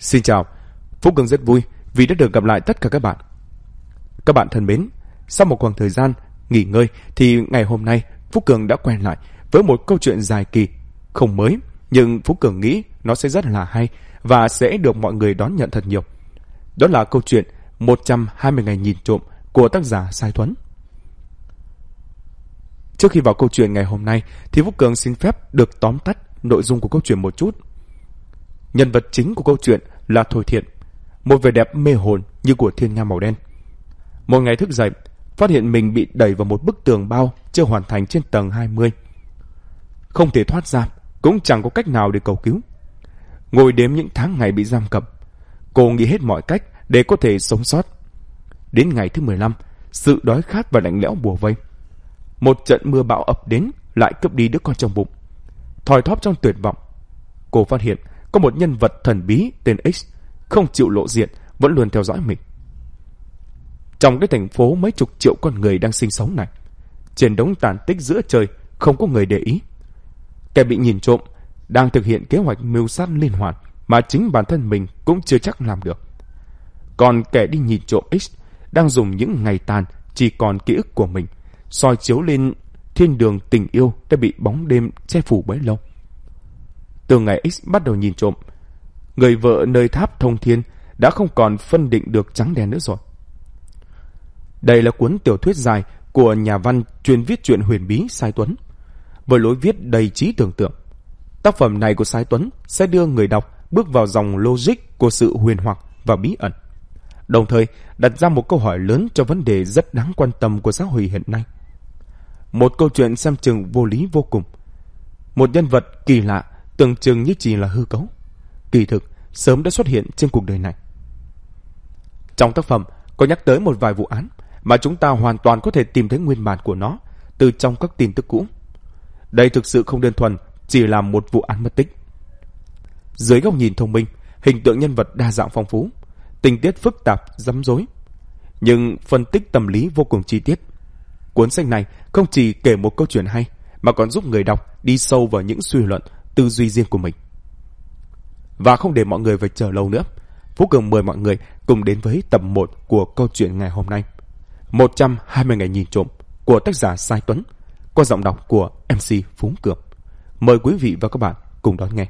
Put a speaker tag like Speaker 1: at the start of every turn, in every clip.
Speaker 1: Xin chào, Phúc Cường rất vui vì đã được gặp lại tất cả các bạn. Các bạn thân mến, sau một khoảng thời gian nghỉ ngơi thì ngày hôm nay Phúc Cường đã quen lại với một câu chuyện dài kỳ, không mới, nhưng Phúc Cường nghĩ nó sẽ rất là hay và sẽ được mọi người đón nhận thật nhiều. Đó là câu chuyện 120 ngày nhìn trộm của tác giả Sai Thuấn. Trước khi vào câu chuyện ngày hôm nay thì Phúc Cường xin phép được tóm tắt nội dung của câu chuyện một chút. Nhân vật chính của câu chuyện là Thôi Thiện, một vẻ đẹp mê hồn như của thiên nga màu đen. Một ngày thức dậy, phát hiện mình bị đẩy vào một bức tường bao chưa hoàn thành trên tầng 20. Không thể thoát ra, cũng chẳng có cách nào để cầu cứu. Ngồi đếm những tháng ngày bị giam cầm, cô nghĩ hết mọi cách để có thể sống sót. Đến ngày thứ 15, sự đói khát và lạnh lẽo bùa vây. Một trận mưa bão ập đến lại cướp đi đứa con trong bụng. Thòi thóp trong tuyệt vọng, cô phát hiện có một nhân vật thần bí tên X không chịu lộ diện vẫn luôn theo dõi mình. Trong cái thành phố mấy chục triệu con người đang sinh sống này, trên đống tàn tích giữa trời không có người để ý. Kẻ bị nhìn trộm đang thực hiện kế hoạch mưu sát liên hoàn mà chính bản thân mình cũng chưa chắc làm được. Còn kẻ đi nhìn trộm X đang dùng những ngày tàn chỉ còn ký ức của mình, soi chiếu lên thiên đường tình yêu đã bị bóng đêm che phủ bấy lâu. Từ ngày X bắt đầu nhìn trộm, người vợ nơi tháp thông thiên đã không còn phân định được trắng đen nữa rồi. Đây là cuốn tiểu thuyết dài của nhà văn chuyên viết truyện huyền bí Sai Tuấn, với lối viết đầy trí tưởng tượng. Tác phẩm này của Sai Tuấn sẽ đưa người đọc bước vào dòng logic của sự huyền hoặc và bí ẩn. Đồng thời đặt ra một câu hỏi lớn cho vấn đề rất đáng quan tâm của xã hội hiện nay. Một câu chuyện xem chừng vô lý vô cùng. Một nhân vật kỳ lạ tưởng chừng như chỉ là hư cấu. Kỳ thực, sớm đã xuất hiện trên cuộc đời này. Trong tác phẩm có nhắc tới một vài vụ án mà chúng ta hoàn toàn có thể tìm thấy nguyên bản của nó từ trong các tin tức cũ. Đây thực sự không đơn thuần chỉ là một vụ án mất tích. Dưới góc nhìn thông minh, hình tượng nhân vật đa dạng phong phú, tình tiết phức tạp, rắm rối. Nhưng phân tích tâm lý vô cùng chi tiết. Cuốn sách này không chỉ kể một câu chuyện hay, mà còn giúp người đọc đi sâu vào những suy luận, tư duy riêng của mình. Và không để mọi người phải chờ lâu nữa, Phú Cường mời mọi người cùng đến với tập 1 của câu chuyện ngày hôm nay. 120 ngày nhìn trộm của tác giả Sai Tuấn qua giọng đọc của MC Phú Cường. Mời quý vị và các bạn cùng đón nghe.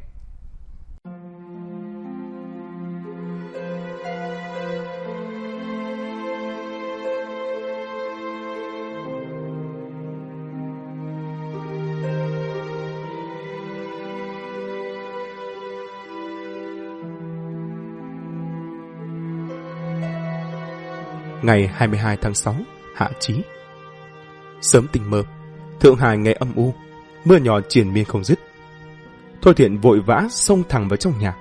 Speaker 1: Ngày 22 tháng 6, hạ chí. Sớm tình mơ, Thượng Hải ngày âm u, mưa nhỏ triển miên không dứt. Thôi thiện vội vã xông thẳng vào trong nhà,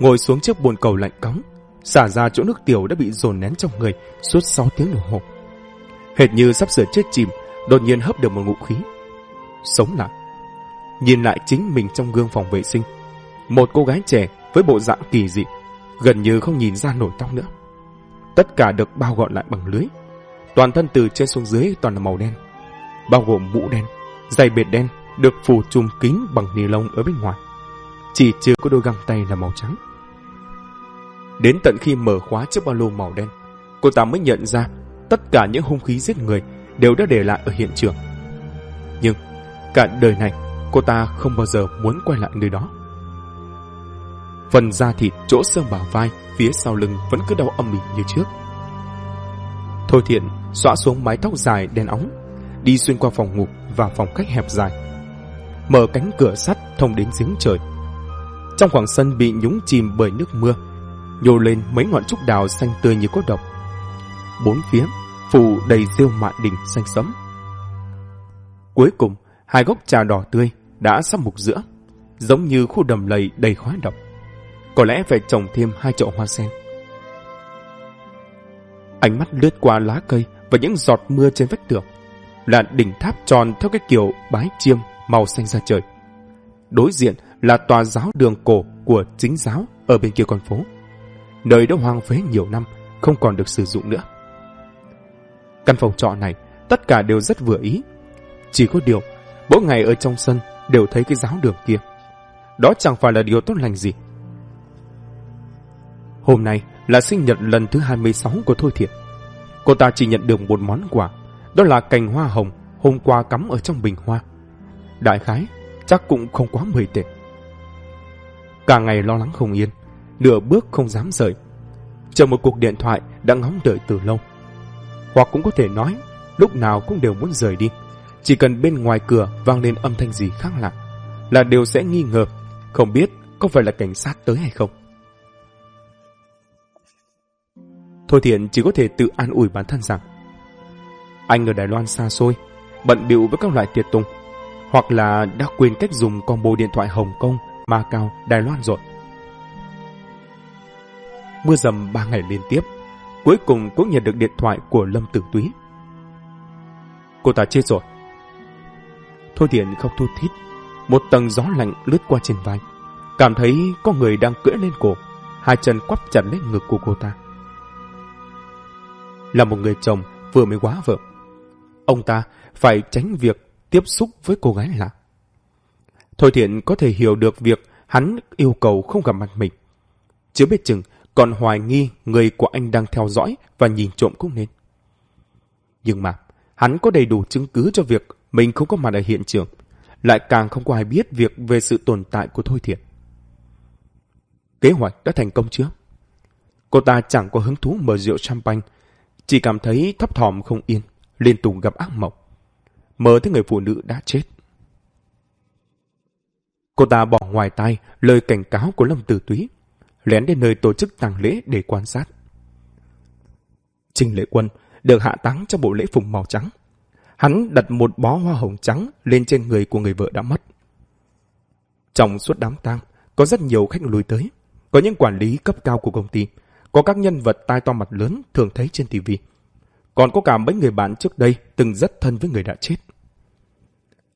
Speaker 1: ngồi xuống chiếc bồn cầu lạnh cóng, xả ra chỗ nước tiểu đã bị dồn nén trong người suốt 6 tiếng đồng hồ. Hệt như sắp sửa chết chìm, đột nhiên hấp được một ngụ khí. Sống lại. Nhìn lại chính mình trong gương phòng vệ sinh. Một cô gái trẻ với bộ dạng kỳ dị, gần như không nhìn ra nổi tóc nữa. Tất cả được bao gọn lại bằng lưới. Toàn thân từ trên xuống dưới toàn là màu đen. Bao gồm mũ đen, giày bệt đen được phủ trùm kín bằng ni lông ở bên ngoài. Chỉ chưa có đôi găng tay là màu trắng. Đến tận khi mở khóa chiếc ba lô màu đen, cô ta mới nhận ra tất cả những hung khí giết người đều đã để lại ở hiện trường. Nhưng cả đời này cô ta không bao giờ muốn quay lại nơi đó. Phần da thịt chỗ xương bả vai phía sau lưng vẫn cứ đau âm ỉ như trước. Thôi thiện xõa xuống mái tóc dài đen óng, đi xuyên qua phòng ngủ và phòng khách hẹp dài. Mở cánh cửa sắt thông đến giếng trời. Trong khoảng sân bị nhúng chìm bởi nước mưa, nhô lên mấy ngọn trúc đào xanh tươi như có độc. Bốn phía phủ đầy rêu mạ đỉnh xanh sẫm. Cuối cùng, hai gốc trà đỏ tươi đã sắp mục giữa, giống như khu đầm lầy đầy khói độc. Có lẽ phải trồng thêm hai chậu hoa sen. Ánh mắt lướt qua lá cây và những giọt mưa trên vách tường. Là đỉnh tháp tròn theo cái kiểu bái chiêm màu xanh ra trời. Đối diện là tòa giáo đường cổ của chính giáo ở bên kia con phố. Nơi đã hoang phế nhiều năm, không còn được sử dụng nữa. Căn phòng trọ này, tất cả đều rất vừa ý. Chỉ có điều, mỗi ngày ở trong sân đều thấy cái giáo đường kia. Đó chẳng phải là điều tốt lành gì. Hôm nay là sinh nhật lần thứ 26 của Thôi Thiện. Cô ta chỉ nhận được một món quà, đó là cành hoa hồng hôm qua cắm ở trong bình hoa. Đại khái, chắc cũng không quá 10 tệ. Cả ngày lo lắng không yên, nửa bước không dám rời. Chờ một cuộc điện thoại đã ngóng đợi từ lâu. Hoặc cũng có thể nói, lúc nào cũng đều muốn rời đi. Chỉ cần bên ngoài cửa vang lên âm thanh gì khác lạ, là đều sẽ nghi ngờ, không biết có phải là cảnh sát tới hay không. Thôi Thiện chỉ có thể tự an ủi bản thân rằng anh ở Đài Loan xa xôi, bận bịu với các loại tiệt tùng, hoặc là đã quên cách dùng combo điện thoại Hồng Kông, Macau, Đài Loan rồi. Mưa dầm ba ngày liên tiếp, cuối cùng cũng nhận được điện thoại của Lâm Tử Túy. Cô ta chết rồi. Thôi Thiện không thu thít, một tầng gió lạnh lướt qua trên vai, cảm thấy có người đang cưỡi lên cổ, hai chân quắp chặt lên ngực của cô ta. Là một người chồng vừa mới quá vợ, ông ta phải tránh việc tiếp xúc với cô gái lạ. Thôi Thiện có thể hiểu được việc hắn yêu cầu không gặp mặt mình. Chứ biết chừng còn hoài nghi người của anh đang theo dõi và nhìn trộm cũng nên. Nhưng mà, hắn có đầy đủ chứng cứ cho việc mình không có mặt ở hiện trường, lại càng không có ai biết việc về sự tồn tại của Thôi Thiện. Kế hoạch đã thành công chưa? Cô ta chẳng có hứng thú mở rượu champagne, chỉ cảm thấy thấp thỏm không yên, liên tục gặp ác mộng. Mơ thấy người phụ nữ đã chết. Cô ta bỏ ngoài tai lời cảnh cáo của Lâm Tử Túy, lén đến nơi tổ chức tang lễ để quan sát. Trình Lệ Quân được hạ táng trong bộ lễ phục màu trắng. Hắn đặt một bó hoa hồng trắng lên trên người của người vợ đã mất. Trong suốt đám tang, có rất nhiều khách lùi tới. Có những quản lý cấp cao của công ty, có các nhân vật tai to mặt lớn thường thấy trên TV. Còn có cả mấy người bạn trước đây từng rất thân với người đã chết.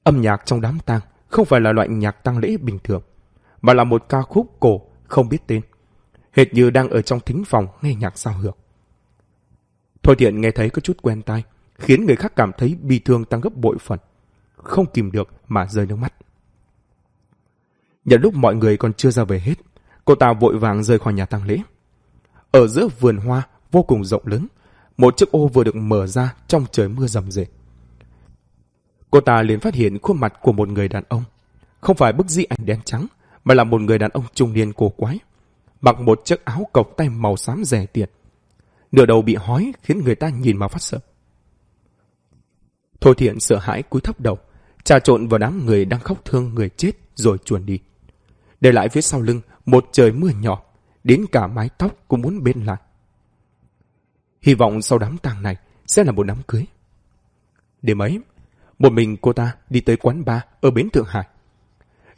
Speaker 1: Âm nhạc trong đám tang không phải là loại nhạc tang lễ bình thường, mà là một ca khúc cổ không biết tên. Hệt như đang ở trong thính phòng nghe nhạc sao hưởng. Thôi thiện nghe thấy có chút quen tai, khiến người khác cảm thấy bi thương tăng gấp bội phần. Không kìm được mà rơi nước mắt. Nhận lúc mọi người còn chưa ra về hết, cô ta vội vàng rời khỏi nhà tang lễ. Ở giữa vườn hoa vô cùng rộng lớn, một chiếc ô vừa được mở ra trong trời mưa rầm rề. Cô ta liền phát hiện khuôn mặt của một người đàn ông. Không phải bức di ảnh đen trắng, mà là một người đàn ông trung niên cổ quái. Mặc một chiếc áo cộc tay màu xám rẻ tiền. Nửa đầu bị hói khiến người ta nhìn mà phát sợ. Thôi thiện sợ hãi cúi thấp đầu, trà trộn vào đám người đang khóc thương người chết rồi chuồn đi. Để lại phía sau lưng một trời mưa nhỏ, đến cả mái tóc cũng muốn bên lại. Hy vọng sau đám tang này sẽ là một đám cưới. Đêm ấy, một mình cô ta đi tới quán bar ở bến Thượng Hải.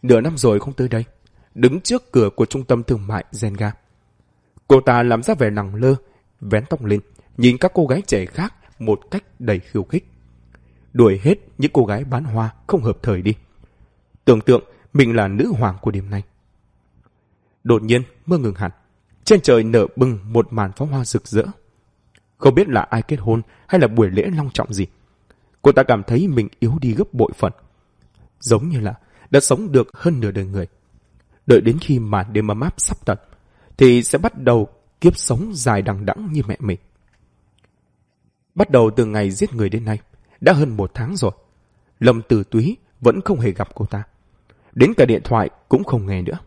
Speaker 1: Nửa năm rồi không tới đây, đứng trước cửa của trung tâm thương mại Zenga. Cô ta làm ra vẻ nặng lơ, vén tóc lên, nhìn các cô gái trẻ khác một cách đầy khiêu khích. Đuổi hết những cô gái bán hoa không hợp thời đi. Tưởng tượng mình là nữ hoàng của đêm nay. Đột nhiên mưa ngừng hẳn. Trên trời nở bừng một màn pháo hoa rực rỡ. Không biết là ai kết hôn hay là buổi lễ long trọng gì. Cô ta cảm thấy mình yếu đi gấp bội phần. Giống như là đã sống được hơn nửa đời người. Đợi đến khi mà đêm ấm áp sắp tận, thì sẽ bắt đầu kiếp sống dài đằng đẵng như mẹ mình. Bắt đầu từ ngày giết người đến nay, đã hơn một tháng rồi. Lâm Tử Túy vẫn không hề gặp cô ta. Đến cả điện thoại cũng không nghe nữa.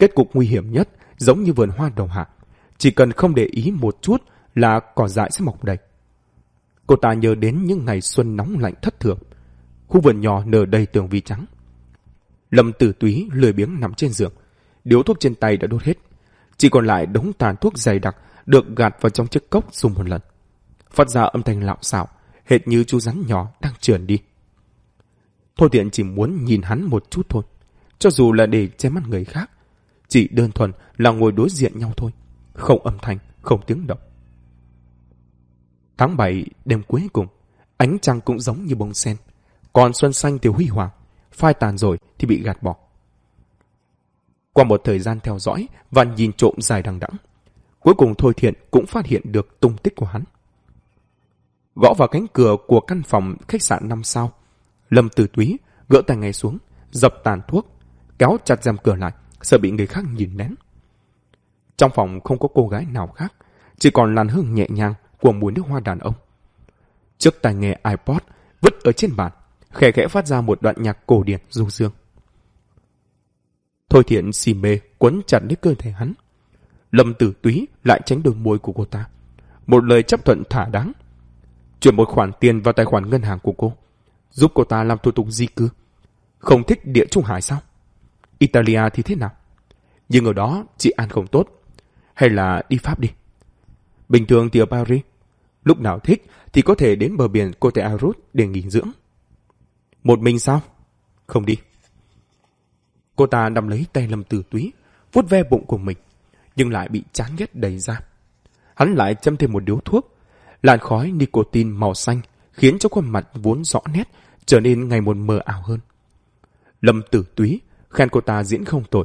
Speaker 1: Kết cục nguy hiểm nhất giống như vườn hoa đầu hạ. Chỉ cần không để ý một chút là cỏ dại sẽ mọc đầy. Cô ta nhớ đến những ngày xuân nóng lạnh thất thường. Khu vườn nhỏ nở đầy tường vi trắng. Lâm tử túy lười biếng nằm trên giường. Điếu thuốc trên tay đã đốt hết. Chỉ còn lại đống tàn thuốc dày đặc được gạt vào trong chiếc cốc dùng một lần. Phát ra âm thanh lạo xạo, hệt như chú rắn nhỏ đang trườn đi. Thôi tiện chỉ muốn nhìn hắn một chút thôi. Cho dù là để che mắt người khác. Chỉ đơn thuần là ngồi đối diện nhau thôi. Không âm thanh, không tiếng động. Tháng 7 đêm cuối cùng, ánh trăng cũng giống như bông sen. Còn xuân xanh thì huy hoàng, phai tàn rồi thì bị gạt bỏ. Qua một thời gian theo dõi và nhìn trộm dài đằng đẵng, cuối cùng Thôi Thiện cũng phát hiện được tung tích của hắn. Gõ vào cánh cửa của căn phòng khách sạn năm sao, Lâm Tử Túy gỡ tay ngay xuống, dập tàn thuốc, kéo chặt rèm cửa lại, sợ bị người khác nhìn lén. Trong phòng không có cô gái nào khác, chỉ còn làn hương nhẹ nhàng của mùi nước hoa đàn ông. Trước tai nghe iPod vứt ở trên bàn, khẽ khẽ phát ra một đoạn nhạc cổ điển du dương. Thôi thiện xì mê quấn chặt lấy cơ thể hắn. Lâm tử túy lại tránh đường môi của cô ta. Một lời chấp thuận thả đáng. Chuyển một khoản tiền vào tài khoản ngân hàng của cô. Giúp cô ta làm thủ tục di cư. Không thích địa trung hải sao? Italia thì thế nào? Nhưng ở đó chị ăn không tốt. Hay là đi Pháp đi? Bình thường thì ở Paris. Lúc nào thích thì có thể đến bờ biển Côte Arut để nghỉ dưỡng. Một mình sao? Không đi. Cô ta nắm lấy tay Lâm Tử Túy, vuốt ve bụng của mình, nhưng lại bị chán ghét đầy ra. Hắn lại châm thêm một điếu thuốc. Làn khói nicotine màu xanh khiến cho khuôn mặt vốn rõ nét trở nên ngày một mờ ảo hơn. Lâm Tử Túy khen cô ta diễn không tội.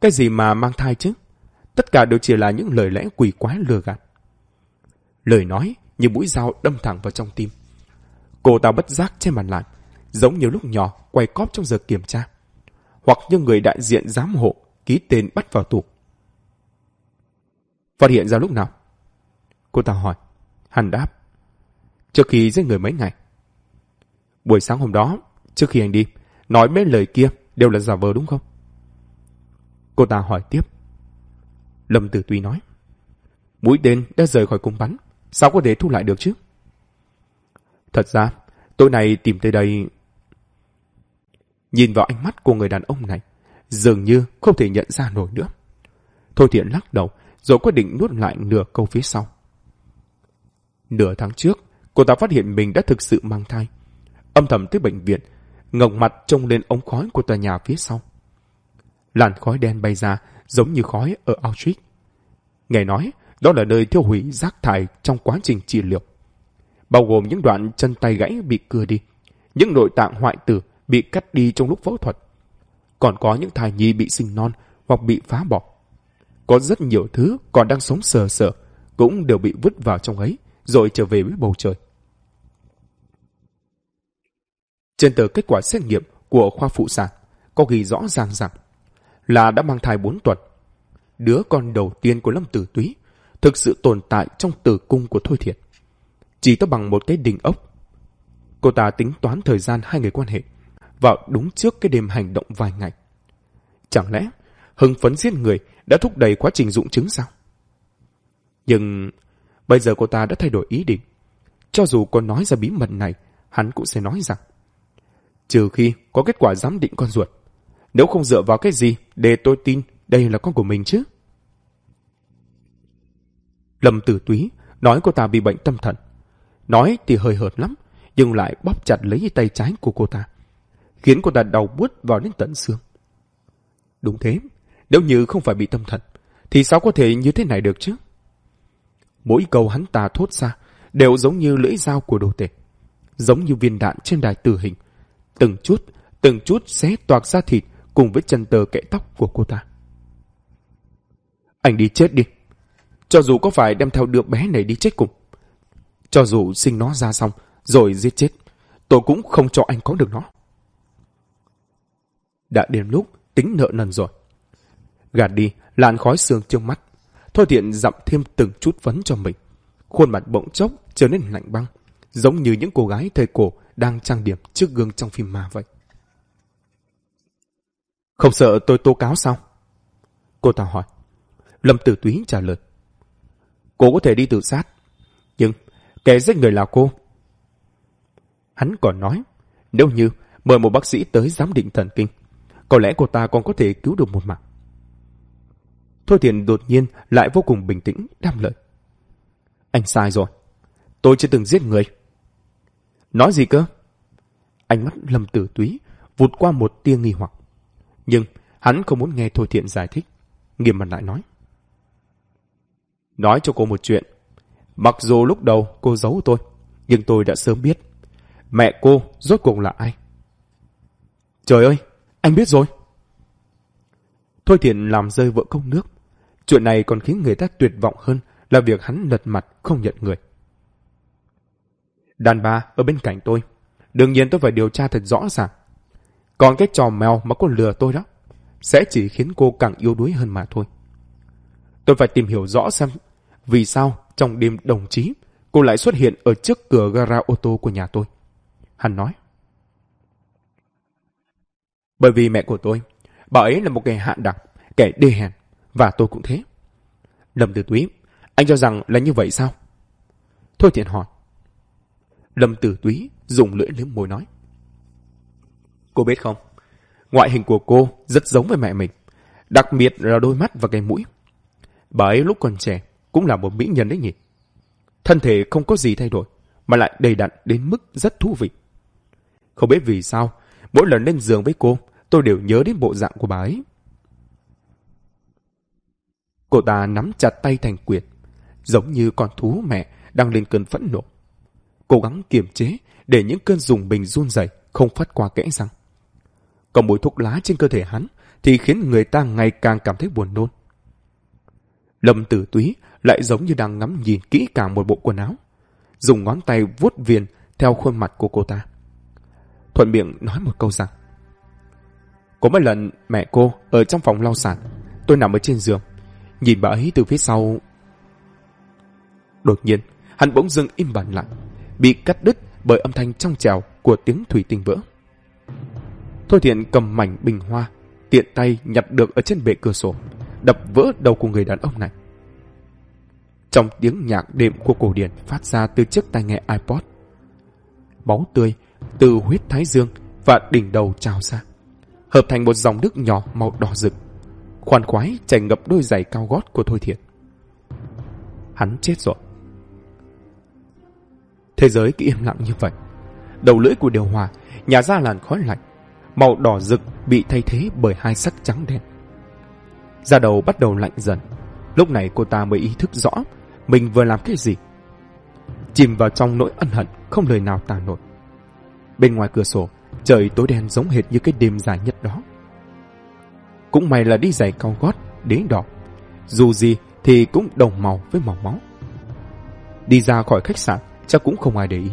Speaker 1: Cái gì mà mang thai chứ? Tất cả đều chỉ là những lời lẽ quỷ quái lừa gạt. Lời nói như mũi dao đâm thẳng vào trong tim. Cô ta bất giác trên bàn lại, giống như lúc nhỏ quay cóp trong giờ kiểm tra. Hoặc như người đại diện giám hộ ký tên bắt vào tủ. Phát hiện ra lúc nào? Cô ta hỏi. Hắn đáp. Trước khi giết người mấy ngày. Buổi sáng hôm đó, trước khi anh đi, nói mấy lời kia đều là giả vờ đúng không? Cô ta hỏi tiếp. Lâm Tử Tuy nói. Mũi tên đã rời khỏi cung bắn, sao có thể thu lại được chứ? Thật ra, tối nay tìm tới đây... Nhìn vào ánh mắt của người đàn ông này, dường như không thể nhận ra nổi nữa. Thôi thiện lắc đầu, rồi quyết định nuốt lại nửa câu phía sau. Nửa tháng trước, cô ta phát hiện mình đã thực sự mang thai. Âm thầm tới bệnh viện, ngẩng mặt trông lên ống khói của tòa nhà phía sau. Làn khói đen bay ra giống như khói ở Auschwitz. Nghe nói, đó là nơi tiêu hủy rác thải trong quá trình trị liệu. Bao gồm những đoạn chân tay gãy bị cưa đi, những nội tạng hoại tử bị cắt đi trong lúc phẫu thuật. Còn có những thai nhi bị sinh non hoặc bị phá bỏ. Có rất nhiều thứ còn đang sống sờ sờ, cũng đều bị vứt vào trong ấy, rồi trở về với bầu trời. Trên tờ kết quả xét nghiệm của khoa phụ sản có ghi rõ ràng rằng là đã mang thai 4 tuần. Đứa con đầu tiên của Lâm Tử Túy thực sự tồn tại trong tử cung của Thôi Thiệt. Chỉ to bằng một cái đỉnh ốc. Cô ta tính toán thời gian hai người quan hệ vào đúng trước cái đêm hành động vài ngày. Chẳng lẽ hưng phấn giết người đã thúc đẩy quá trình dụng chứng sao? Nhưng bây giờ cô ta đã thay đổi ý định. Cho dù có nói ra bí mật này, hắn cũng sẽ nói rằng trừ khi có kết quả giám định con ruột. Nếu không dựa vào cái gì để tôi tin đây là con của mình chứ? Lâm Tử Túy nói cô ta bị bệnh tâm thần. Nói thì hơi hợt lắm, nhưng lại bóp chặt lấy tay trái của cô ta, khiến cô ta đau buốt vào đến tận xương. Đúng thế, nếu như không phải bị tâm thần, thì sao có thể như thế này được chứ? Mỗi câu hắn ta thốt ra đều giống như lưỡi dao của đồ tể, giống như viên đạn trên đài tử hình, từng chút, từng chút xé toạc ra thịt cùng với chân tờ kẽ tóc của cô ta. Anh đi chết đi. Cho dù có phải đem theo đứa bé này đi chết cùng. Cho dù sinh nó ra xong, rồi giết chết, tôi cũng không cho anh có được nó. Đã đến lúc tính nợ nần rồi. Gạt đi, làn khói sương trước mắt. Thôi thiện dặm thêm từng chút vấn cho mình. Khuôn mặt bỗng chốc trở nên lạnh băng, giống như những cô gái thời cổ đang trang điểm trước gương trong phim ma vậy. Không sợ tôi tố cáo sao? Cô ta hỏi. Lâm Tử Túy trả lời. Cô có thể đi tự sát. Nhưng kẻ giết người là cô. Hắn còn nói, nếu như mời một bác sĩ tới giám định thần kinh, có lẽ cô ta còn có thể cứu được một mạng. Thôi Thiện đột nhiên lại vô cùng bình tĩnh, đam lợi. Anh sai rồi. Tôi chưa từng giết người. Nói gì cơ? Ánh mắt Lâm Tử Túy vụt qua một tia nghi hoặc. Nhưng hắn không muốn nghe Thôi Thiện giải thích. Nghiêm mặt lại nói. Nói cho cô một chuyện. Mặc dù lúc đầu cô giấu tôi, nhưng tôi đã sớm biết. Mẹ cô rốt cuộc là ai? Trời ơi, anh biết rồi. Thôi Thiện làm rơi vợ công nước. Chuyện này còn khiến người ta tuyệt vọng hơn là việc hắn lật mặt không nhận người. Đàn bà ở bên cạnh tôi. Đương nhiên tôi phải điều tra thật rõ ràng. Còn cái trò mèo mà cô lừa tôi đó, sẽ chỉ khiến cô càng yếu đuối hơn mà thôi. Tôi phải tìm hiểu rõ xem vì sao trong đêm đồng chí cô lại xuất hiện ở trước cửa gara ô tô của nhà tôi. Hắn nói. Bởi vì mẹ của tôi, bà ấy là một kẻ hạn đặc, kẻ đê hèn, và tôi cũng thế. Lâm Tử Túy, anh cho rằng là như vậy sao? Thôi thiện hỏi. Lâm Tử Túy dùng lưỡi liếm môi nói. Cô biết không, ngoại hình của cô rất giống với mẹ mình, đặc biệt là đôi mắt và cái mũi. Bà ấy lúc còn trẻ cũng là một mỹ nhân đấy nhỉ. Thân thể không có gì thay đổi, mà lại đầy đặn đến mức rất thú vị. Không biết vì sao, mỗi lần lên giường với cô, tôi đều nhớ đến bộ dạng của bà ấy. Cô ta nắm chặt tay thành quyền, giống như con thú mẹ đang lên cơn phẫn nộ. Cố gắng kiềm chế để những cơn dùng bình run rẩy không phát qua kẽ răng. Còn mùi thuốc lá trên cơ thể hắn thì khiến người ta ngày càng cảm thấy buồn nôn. Lâm tử túy lại giống như đang ngắm nhìn kỹ càng một bộ quần áo. Dùng ngón tay vuốt viền theo khuôn mặt của cô ta. Thuận miệng nói một câu rằng, Có mấy lần mẹ cô ở trong phòng lau sàn, Tôi nằm ở trên giường, Nhìn bà ấy từ phía sau Đột nhiên, Hắn bỗng dưng im bặt lại Bị cắt đứt bởi âm thanh trong trèo Của tiếng thủy tinh vỡ. Thôi thiện cầm mảnh bình hoa, Tiện tay nhặt được ở trên bệ cửa sổ, Đập vỡ đầu của người đàn ông này. Trong tiếng nhạc đệm của cổ điển Phát ra từ chiếc tai nghe iPod, Máu tươi từ huyết thái dương Và đỉnh đầu trào ra, Hợp thành một dòng nước nhỏ màu đỏ rực, Khoan khoái chảy ngập đôi giày cao gót của Thôi Thiện. Hắn chết rồi. Thế giới cứ im lặng như vậy. Đầu lưỡi của điều hòa, Nhà ra làn khói lạnh, Màu đỏ rực bị thay thế bởi hai sắc trắng đen. Da đầu bắt đầu lạnh dần. Lúc này cô ta mới ý thức rõ Mình vừa làm cái gì. Chìm vào trong nỗi ân hận, Không lời nào tả nổi. Bên ngoài cửa sổ, Trời tối đen giống hệt như cái đêm dài nhất đó. Cũng may là đi giày cao gót, Đế đỏ. Dù gì thì cũng đồng màu với màu máu. Đi ra khỏi khách sạn Chắc cũng không ai để ý.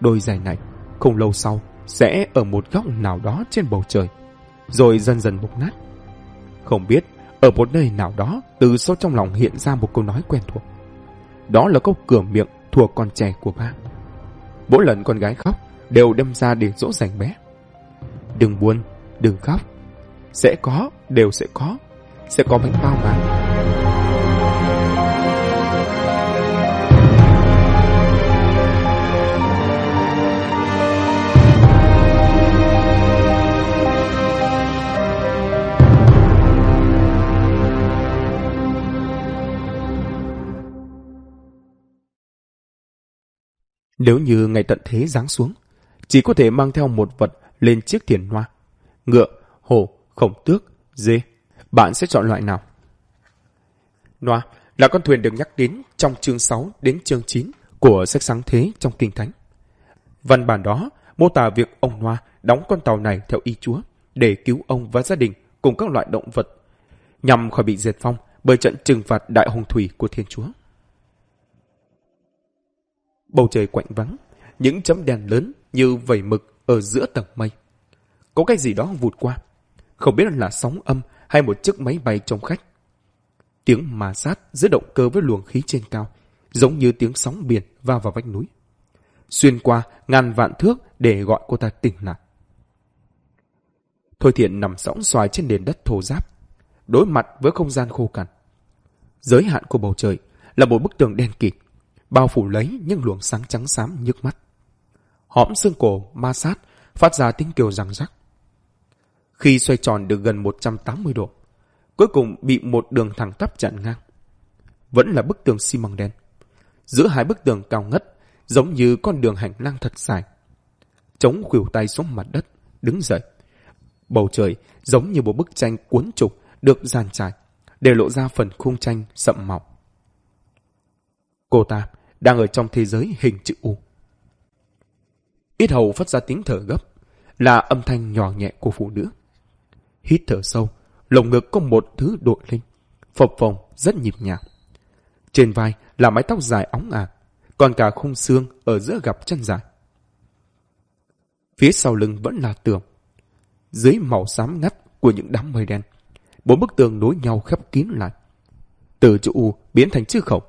Speaker 1: Đôi giày này không lâu sau Sẽ ở một góc nào đó trên bầu trời Rồi dần dần mục nát. Không biết Ở một nơi nào đó Từ sâu trong lòng hiện ra một câu nói quen thuộc. Đó là câu cửa miệng thuộc con trẻ của ba. Mỗi lần con gái khóc Đều đem ra để dỗ dành bé. Đừng buồn, đừng khóc. Sẽ có, đều sẽ có. Sẽ có bánh bao mà. Nếu như ngày tận thế giáng xuống, chỉ có thể mang theo một vật lên chiếc thiền hoa. Ngựa, hổ, khổng tước, dê. Bạn sẽ chọn loại nào? Noa là con thuyền được nhắc đến trong chương 6 đến chương 9 của sách sáng thế trong Kinh Thánh. Văn bản đó mô tả việc ông Noa đóng con tàu này theo ý Chúa để cứu ông và gia đình cùng các loại động vật nhằm khỏi bị diệt phong bởi trận trừng phạt đại hồng thủy của Thiên Chúa. Bầu trời quạnh vắng, những chấm đèn lớn như vẩy mực ở giữa tầng mây. Có cái gì đó vụt qua, không biết là sóng âm hay một chiếc máy bay trong khách. Tiếng mà sát giữa động cơ với luồng khí trên cao, giống như tiếng sóng biển va vào vách núi. Xuyên qua ngàn vạn thước để gọi cô ta tỉnh lại. Thôi thiện nằm sõng xoài trên nền đất thô giáp, đối mặt với không gian khô cằn. Giới hạn của bầu trời là một bức tường đen kịt, bao phủ lấy những luồng sáng trắng xám nhức mắt. Hõm xương cổ ma sát, phát ra tiếng kêu răng rắc. Khi xoay tròn được gần 180 độ, cuối cùng bị một đường thẳng tắp chặn ngang. Vẫn là bức tường xi măng đen. Giữa hai bức tường cao ngất, giống như con đường hành lang thật dài. Chống khuỷu tay xuống mặt đất, đứng dậy. Bầu trời giống như một bức tranh cuốn trục được dàn trải, để lộ ra phần khung tranh sậm màu. Cô ta đang ở trong thế giới hình chữ U. Ít hầu phát ra tiếng thở gấp, là âm thanh nhỏ nhẹ của phụ nữ. Hít thở sâu, lồng ngực có một thứ đội lên, phập phồng rất nhịp nhàng. Trên vai là mái tóc dài óng ả, còn cả khung xương ở giữa gặp chân dài. Phía sau lưng vẫn là tường. Dưới màu xám ngắt của những đám mây đen, bốn bức tường nối nhau khép kín lại. Từ chữ U biến thành chữ khổng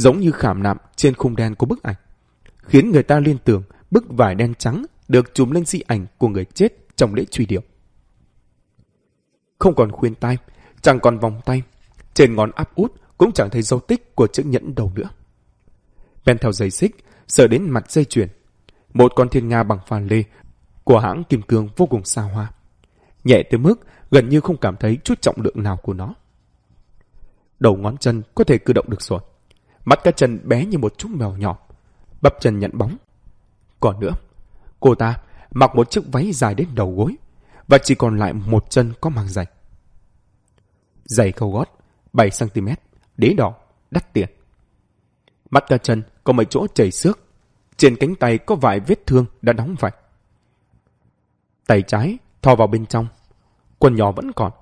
Speaker 1: giống như khảm nạm trên khung đen của bức ảnh, khiến người ta liên tưởng bức vải đen trắng được chùm lên di ảnh của người chết trong lễ truy điệu. Không còn khuyên tay, chẳng còn vòng tay, trên ngón áp út cũng chẳng thấy dấu tích của chiếc nhẫn đầu nữa. Ben theo dây xích, sờ đến mặt dây chuyền. Một con thiên nga bằng pha lê của hãng kim cương vô cùng xa hoa. Nhẹ tới mức gần như không cảm thấy chút trọng lượng nào của nó. Đầu ngón chân có thể cử động được rồi. Mắt cá chân bé như một chú mèo nhỏ. Bắp chân nhận bóng. Còn nữa, cô ta mặc một chiếc váy dài đến đầu gối và chỉ còn lại một chân có mang giày. Giày khâu gót 7cm, đế đỏ, đắt tiền. Mắt cá chân có mấy chỗ chảy xước. Trên cánh tay có vài vết thương đã đóng vạch. Tay trái thò vào bên trong. Quần nhỏ vẫn còn.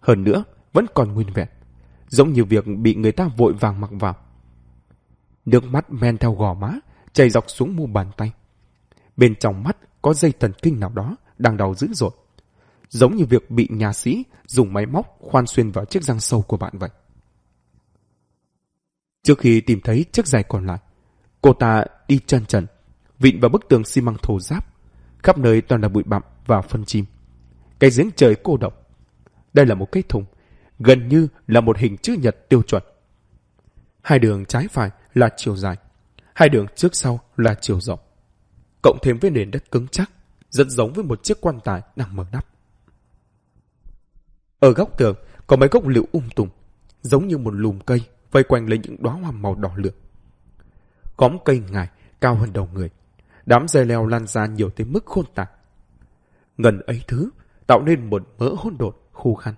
Speaker 1: Hơn nữa, vẫn còn nguyên vẹn. Giống như việc bị người ta vội vàng mặc vào. Nước mắt men theo gò má, chảy dọc xuống mu bàn tay. Bên trong mắt có dây thần kinh nào đó đang đau dữ dội. Giống như việc bị nhà sĩ dùng máy móc khoan xuyên vào chiếc răng sâu của bạn vậy. Trước khi tìm thấy chiếc giày còn lại, cô ta đi chân trần, vịn vào bức tường xi măng thô giáp. Khắp nơi toàn là bụi bặm và phân chim. Cái giếng trời cô độc. Đây là một cái thùng, gần như là một hình chữ nhật tiêu chuẩn. Hai đường trái phải là chiều dài, hai đường trước sau là chiều rộng. Cộng thêm với nền đất cứng chắc, rất giống với một chiếc quan tài đang mở nắp. Ở góc tường có mấy gốc liệu um tùm, giống như một lùm cây vây quanh lấy những đóa hoa màu đỏ lửa. Khóm cây ngải cao hơn đầu người, đám dây leo lan ra nhiều tới mức khôn tả. Ngần ấy thứ tạo nên một mỡ hỗn độn khô khăn.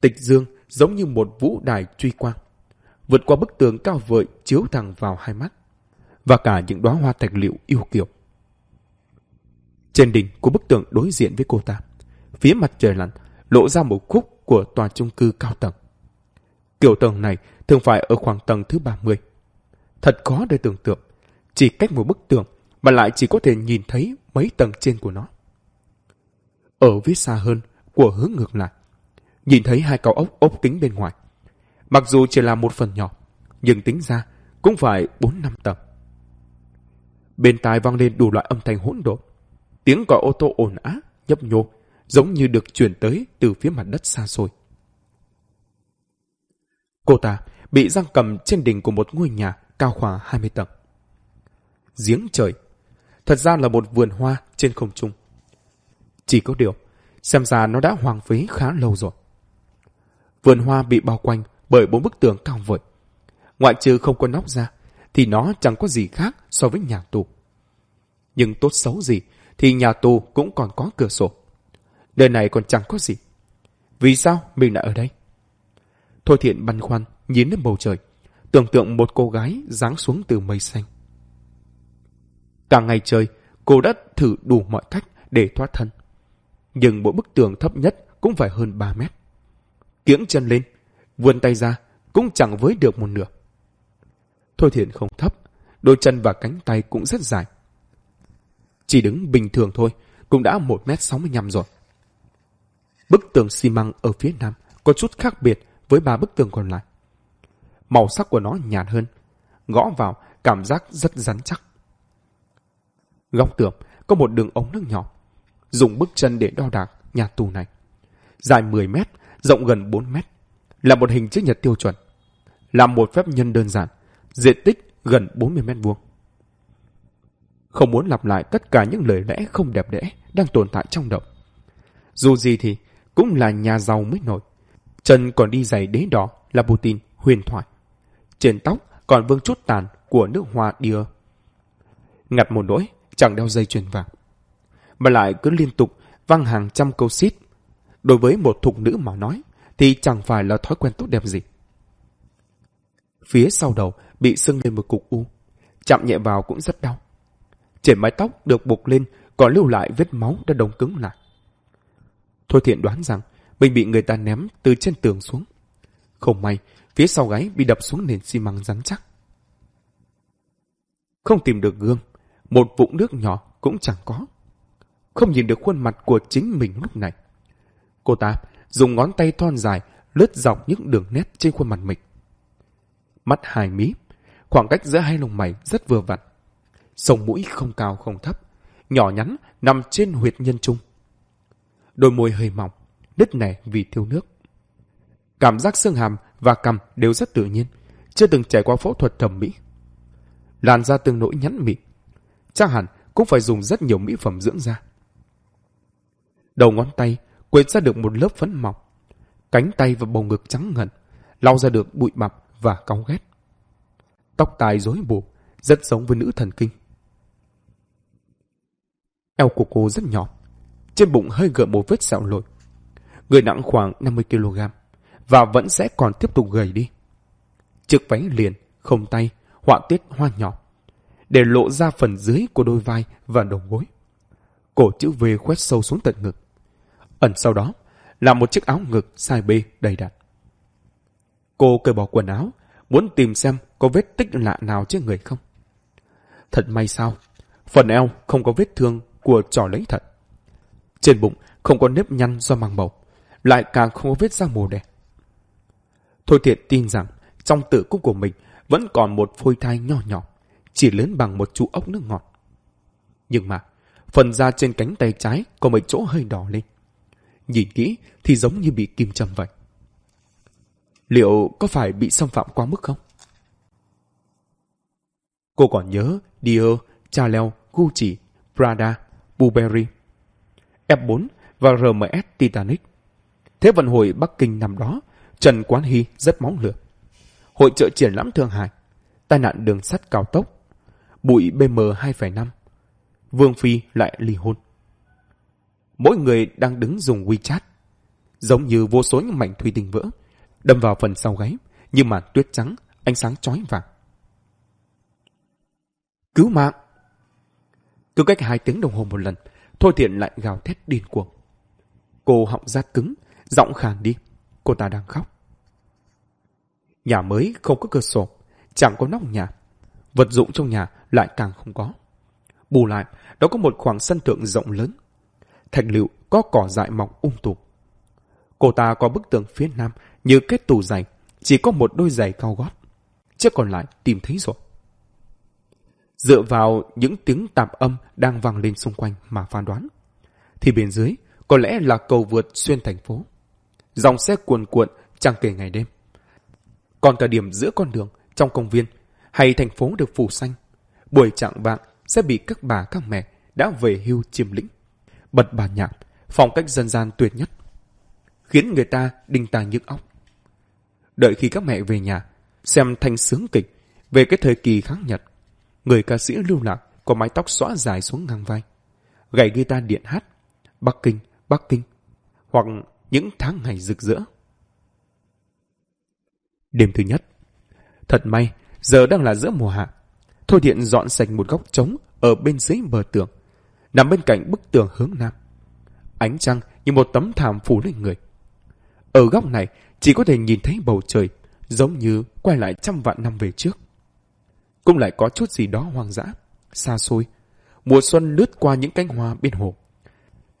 Speaker 1: Tịch dương giống như một vũ đài truy quang, vượt qua bức tường cao vợi chiếu thẳng vào hai mắt, và cả những đóa hoa thạch liệu yêu kiều. Trên đỉnh của bức tường đối diện với cô ta, phía mặt trời lặn lộ ra một khúc của tòa chung cư cao tầng. Kiểu tầng này thường phải ở khoảng tầng thứ 30. Thật khó để tưởng tượng, chỉ cách một bức tường mà lại chỉ có thể nhìn thấy mấy tầng trên của nó. Ở phía xa hơn, của hướng ngược lại, nhìn thấy hai cao ốc ốp kính bên ngoài. Mặc dù chỉ là một phần nhỏ, nhưng tính ra cũng phải 4 năm tầng. Bên tai vang lên đủ loại âm thanh hỗn độn. Tiếng còi ô tô ồn á, nhấp nhô, giống như được chuyển tới từ phía mặt đất xa xôi. Cô ta bị giam cầm trên đỉnh của một ngôi nhà cao khoảng 20 tầng. Giếng trời, thật ra là một vườn hoa trên không trung. Chỉ có điều, xem ra nó đã hoang phí khá lâu rồi. Vườn hoa bị bao quanh bởi bốn bức tường cao vời. Ngoại trừ không có nóc ra, thì nó chẳng có gì khác so với nhà tù. Nhưng tốt xấu gì, thì nhà tù cũng còn có cửa sổ. Đời này còn chẳng có gì. Vì sao mình lại ở đây? Thôi thiện băn khoăn, nhìn lên bầu trời, tưởng tượng một cô gái giáng xuống từ mây xanh. Cả ngày trời, cô đã thử đủ mọi cách để thoát thân. Nhưng mỗi bức tường thấp nhất cũng phải hơn 3 mét. Kiễng chân lên, vươn tay ra, cũng chẳng với được một nửa. Thôi thiện không thấp, đôi chân và cánh tay cũng rất dài. Chỉ đứng bình thường thôi, cũng đã 1m65 rồi. Bức tường xi măng ở phía nam có chút khác biệt với ba bức tường còn lại. Màu sắc của nó nhạt hơn, gõ vào cảm giác rất rắn chắc. Góc tường có một đường ống nước nhỏ, dùng bước chân để đo đạc nhà tù này. Dài 10 mét, rộng gần 4 mét, là một hình chữ nhật tiêu chuẩn. Là một phép nhân đơn giản, diện tích gần 40 mét vuông. Không muốn lặp lại tất cả những lời lẽ không đẹp đẽ đang tồn tại trong đầu. Dù gì thì cũng là nhà giàu mới nổi. Chân còn đi giày đế đỏ là Putin huyền thoại. Trên tóc còn vương chút tàn của nước hoa Dior. Ngặt một nỗi, chẳng đeo dây chuyền vàng. Mà lại cứ liên tục văng hàng trăm câu xít. Đối với một thục nữ mà nói, thì chẳng phải là thói quen tốt đẹp gì. Phía sau đầu bị sưng lên một cục u. Chạm nhẹ vào cũng rất đau. Trên mái tóc được buộc lên còn lưu lại vết máu đã đông cứng lại. Thôi thiện đoán rằng mình bị người ta ném từ trên tường xuống. Không may, phía sau gáy bị đập xuống nền xi măng rắn chắc. Không tìm được gương, một vũng nước nhỏ cũng chẳng có. Không nhìn được khuôn mặt của chính mình lúc này. Cô ta dùng ngón tay thon dài lướt dọc những đường nét trên khuôn mặt mình. Mắt hài mí, khoảng cách giữa hai lông mày rất vừa vặn. Sông mũi không cao không thấp, nhỏ nhắn nằm trên huyệt nhân trung. Đôi môi hơi mỏng, đứt nẻ vì thiếu nước. Cảm giác xương hàm và cằm đều rất tự nhiên, chưa từng trải qua phẫu thuật thẩm mỹ. Làn da tương đối nhắn mịn, chắc hẳn cũng phải dùng rất nhiều mỹ phẩm dưỡng da. Đầu ngón tay quệt ra được một lớp phấn mỏng, cánh tay và bầu ngực trắng ngần, lau ra được bụi bặm và cong ghét. Tóc tai rối bù, rất giống với nữ thần kinh. Eo của cô rất nhỏ, trên bụng hơi gợn một vết sẹo lồi. Người nặng khoảng 50kg và vẫn sẽ còn tiếp tục gầy đi. Chiếc váy liền, không tay, họa tiết hoa nhỏ, để lộ ra phần dưới của đôi vai và đầu gối. Cổ chữ V khoét sâu xuống tận ngực. Ẩn sau đó là một chiếc áo ngực size B đầy đặn. Cô cởi bỏ quần áo, muốn tìm xem có vết tích lạ nào trên người không. Thật may sao, phần eo không có vết thương của trò lấy thật. Trên bụng không có nếp nhăn do mang bầu, lại càng không có vết da mồ đẻ. Thôi thiện tin rằng trong tử cung của mình vẫn còn một phôi thai nhỏ nhỏ, chỉ lớn bằng một chú ốc nước ngọt. Nhưng mà, phần da trên cánh tay trái có mấy chỗ hơi đỏ lên. Nhìn kỹ thì giống như bị kim châm vậy. Liệu có phải bị xâm phạm quá mức không? Cô còn nhớ Dior, Chanel, Gucci, Prada, Burberry, F4 và RMS Titanic. Thế vận hội Bắc Kinh năm đó, Trần Quán Hy rất máu lửa. Hội trợ triển lãm Thương Hải, tai nạn đường sắt cao tốc, bụi BM 2,5, Vương Phi lại ly hôn. Mỗi người đang đứng dùng WeChat, giống như vô số những mảnh thủy tinh vỡ, đâm vào phần sau gáy, như màn tuyết trắng, ánh sáng chói vàng. Cứu mạng! Cứ cách hai tiếng đồng hồ một lần, Thôi Thiện lại gào thét điên cuồng. Cô họng rát cứng, giọng khàn đi. Cô ta đang khóc. Nhà mới không có cửa sổ, chẳng có nóc nhà. Vật dụng trong nhà lại càng không có. Bù lại, đó có một khoảng sân thượng rộng lớn. Thạch liệu có cỏ dại mọc um tùm. Cô ta có bức tường phía nam như kết tủ giày, chỉ có một đôi giày cao gót. Chiếc còn lại tìm thấy rồi. Dựa vào những tiếng tạp âm đang vang lên xung quanh mà phán đoán, thì bên dưới có lẽ là cầu vượt xuyên thành phố. Dòng xe cuồn cuộn chẳng kể ngày đêm. Còn cả điểm giữa con đường, trong công viên, hay thành phố được phủ xanh, buổi trạng vạng sẽ bị các bà các mẹ đã về hưu chiêm lĩnh. Bật bản nhạc, phong cách dân gian tuyệt nhất. Khiến người ta đinh tai nhức óc. Đợi khi các mẹ về nhà, xem thanh sướng kịch về cái thời kỳ kháng Nhật. Người ca sĩ lưu lạc có mái tóc xõa dài xuống ngang vai. Gảy guitar điện hát. Bắc Kinh, Bắc Kinh. Hoặc những tháng ngày rực rỡ. Đêm thứ nhất. Thật may, giờ đang là giữa mùa hạ. Thôi Điện dọn sạch một góc trống ở bên dưới bờ tường, nằm bên cạnh bức tường hướng nam. Ánh trăng như một tấm thảm phủ lên người. Ở góc này chỉ có thể nhìn thấy bầu trời, giống như quay lại trăm vạn năm về trước. Cũng lại có chút gì đó hoang dã, xa xôi. Mùa xuân lướt qua những cánh hoa bên hồ.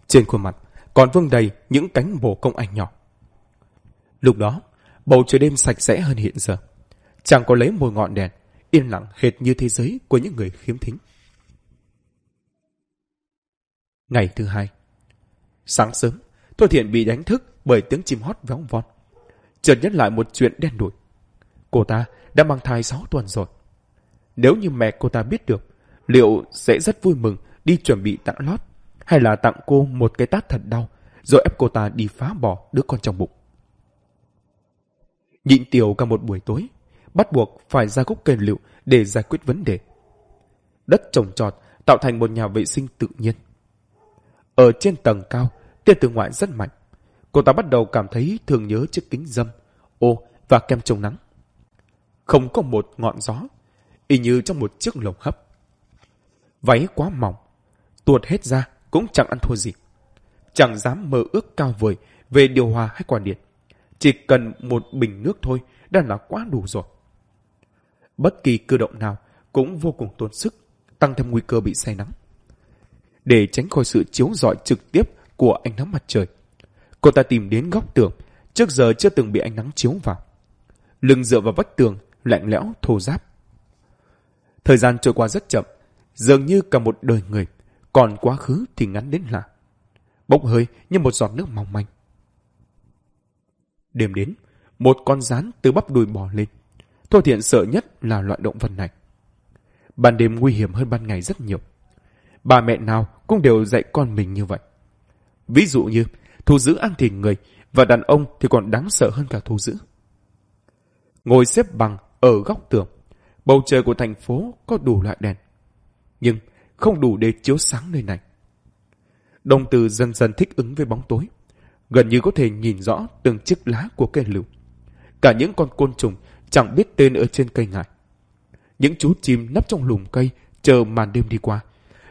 Speaker 1: Trên khuôn mặt còn vương đầy những cánh bồ công anh nhỏ. Lúc đó, bầu trời đêm sạch sẽ hơn hiện giờ. Chẳng có lấy mùi ngọn đèn, yên lặng hệt như thế giới của những người khiếm thính. Ngày thứ hai Sáng sớm, Thôi Thiện bị đánh thức bởi tiếng chim hót véo von. Chợt nhớ lại một chuyện đen đủi. Cô ta đã mang thai 6 tuần rồi. Nếu như mẹ cô ta biết được, liệu sẽ rất vui mừng đi chuẩn bị tặng lót, hay là tặng cô một cái tát thật đau, rồi ép cô ta đi phá bỏ đứa con trong bụng. Nhịn tiểu cả một buổi tối, bắt buộc phải ra gốc cây liệu để giải quyết vấn đề. Đất trồng trọt tạo thành một nhà vệ sinh tự nhiên. Ở trên tầng cao, tia từ ngoại rất mạnh. Cô ta bắt đầu cảm thấy thường nhớ chiếc kính dâm, ô và kem chống nắng. Không có một ngọn gió, y như trong một chiếc lồng hấp. Váy quá mỏng, tuột hết ra cũng chẳng ăn thua gì. Chẳng dám mơ ước cao vời về điều hòa hay quạt điện. Chỉ cần một bình nước thôi đã là quá đủ rồi. Bất kỳ cử động nào cũng vô cùng tốn sức, tăng thêm nguy cơ bị say nắng. Để tránh khỏi sự chiếu rọi trực tiếp của ánh nắng mặt trời, cô ta tìm đến góc tường, trước giờ chưa từng bị ánh nắng chiếu vào. Lưng dựa vào vách tường, lạnh lẽo, thô ráp. Thời gian trôi qua rất chậm, dường như cả một đời người, còn quá khứ thì ngắn đến lạ. Bốc hơi như một giọt nước mỏng manh. Đêm đến, một con rán từ bắp đùi bò lên. Thôi thiện sợ nhất là loại động vật này. Ban đêm nguy hiểm hơn ban ngày rất nhiều. Bà mẹ nào cũng đều dạy con mình như vậy. Ví dụ như, thu giữ ăn thịt người và đàn ông thì còn đáng sợ hơn cả thu giữ. Ngồi xếp bằng ở góc tường, bầu trời của thành phố có đủ loại đèn. Nhưng không đủ để chiếu sáng nơi này. Đồng từ dần dần thích ứng với bóng tối. Gần như có thể nhìn rõ từng chiếc lá của cây lựu. Cả những con côn trùng chẳng biết tên ở trên cây ngải. Những chú chim nấp trong lùm cây chờ màn đêm đi qua.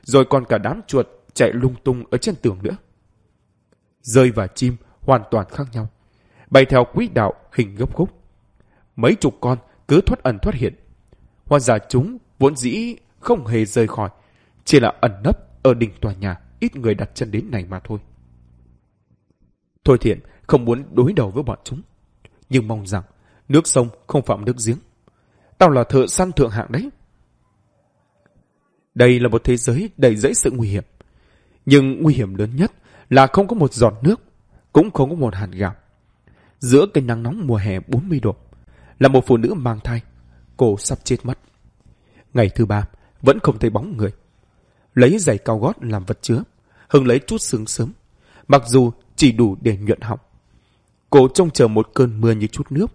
Speaker 1: Rồi còn cả đám chuột chạy lung tung ở trên tường nữa. Rơi và chim hoàn toàn khác nhau. Bay theo quỹ đạo hình gấp khúc. Mấy chục con cứ thoát ẩn thoát hiện. Hoa giả chúng vốn dĩ không hề rời khỏi, chỉ là ẩn nấp ở đỉnh tòa nhà, ít người đặt chân đến này mà thôi. Thôi thiện không muốn đối đầu với bọn chúng, nhưng mong rằng nước sông không phạm nước giếng. Tao là thợ săn thượng hạng đấy. Đây là một thế giới đầy rẫy sự nguy hiểm. Nhưng nguy hiểm lớn nhất là không có một giọt nước, cũng không có một hạt gạo. Giữa cây nắng nóng mùa hè 40 độ, là một phụ nữ mang thai, cô sắp chết mất. Ngày thứ ba, vẫn không thấy bóng người. Lấy giày cao gót làm vật chứa, Hưng lấy chút sướng sớm, mặc dù chỉ đủ để nhuận họng. Cô trông chờ một cơn mưa như chút nước,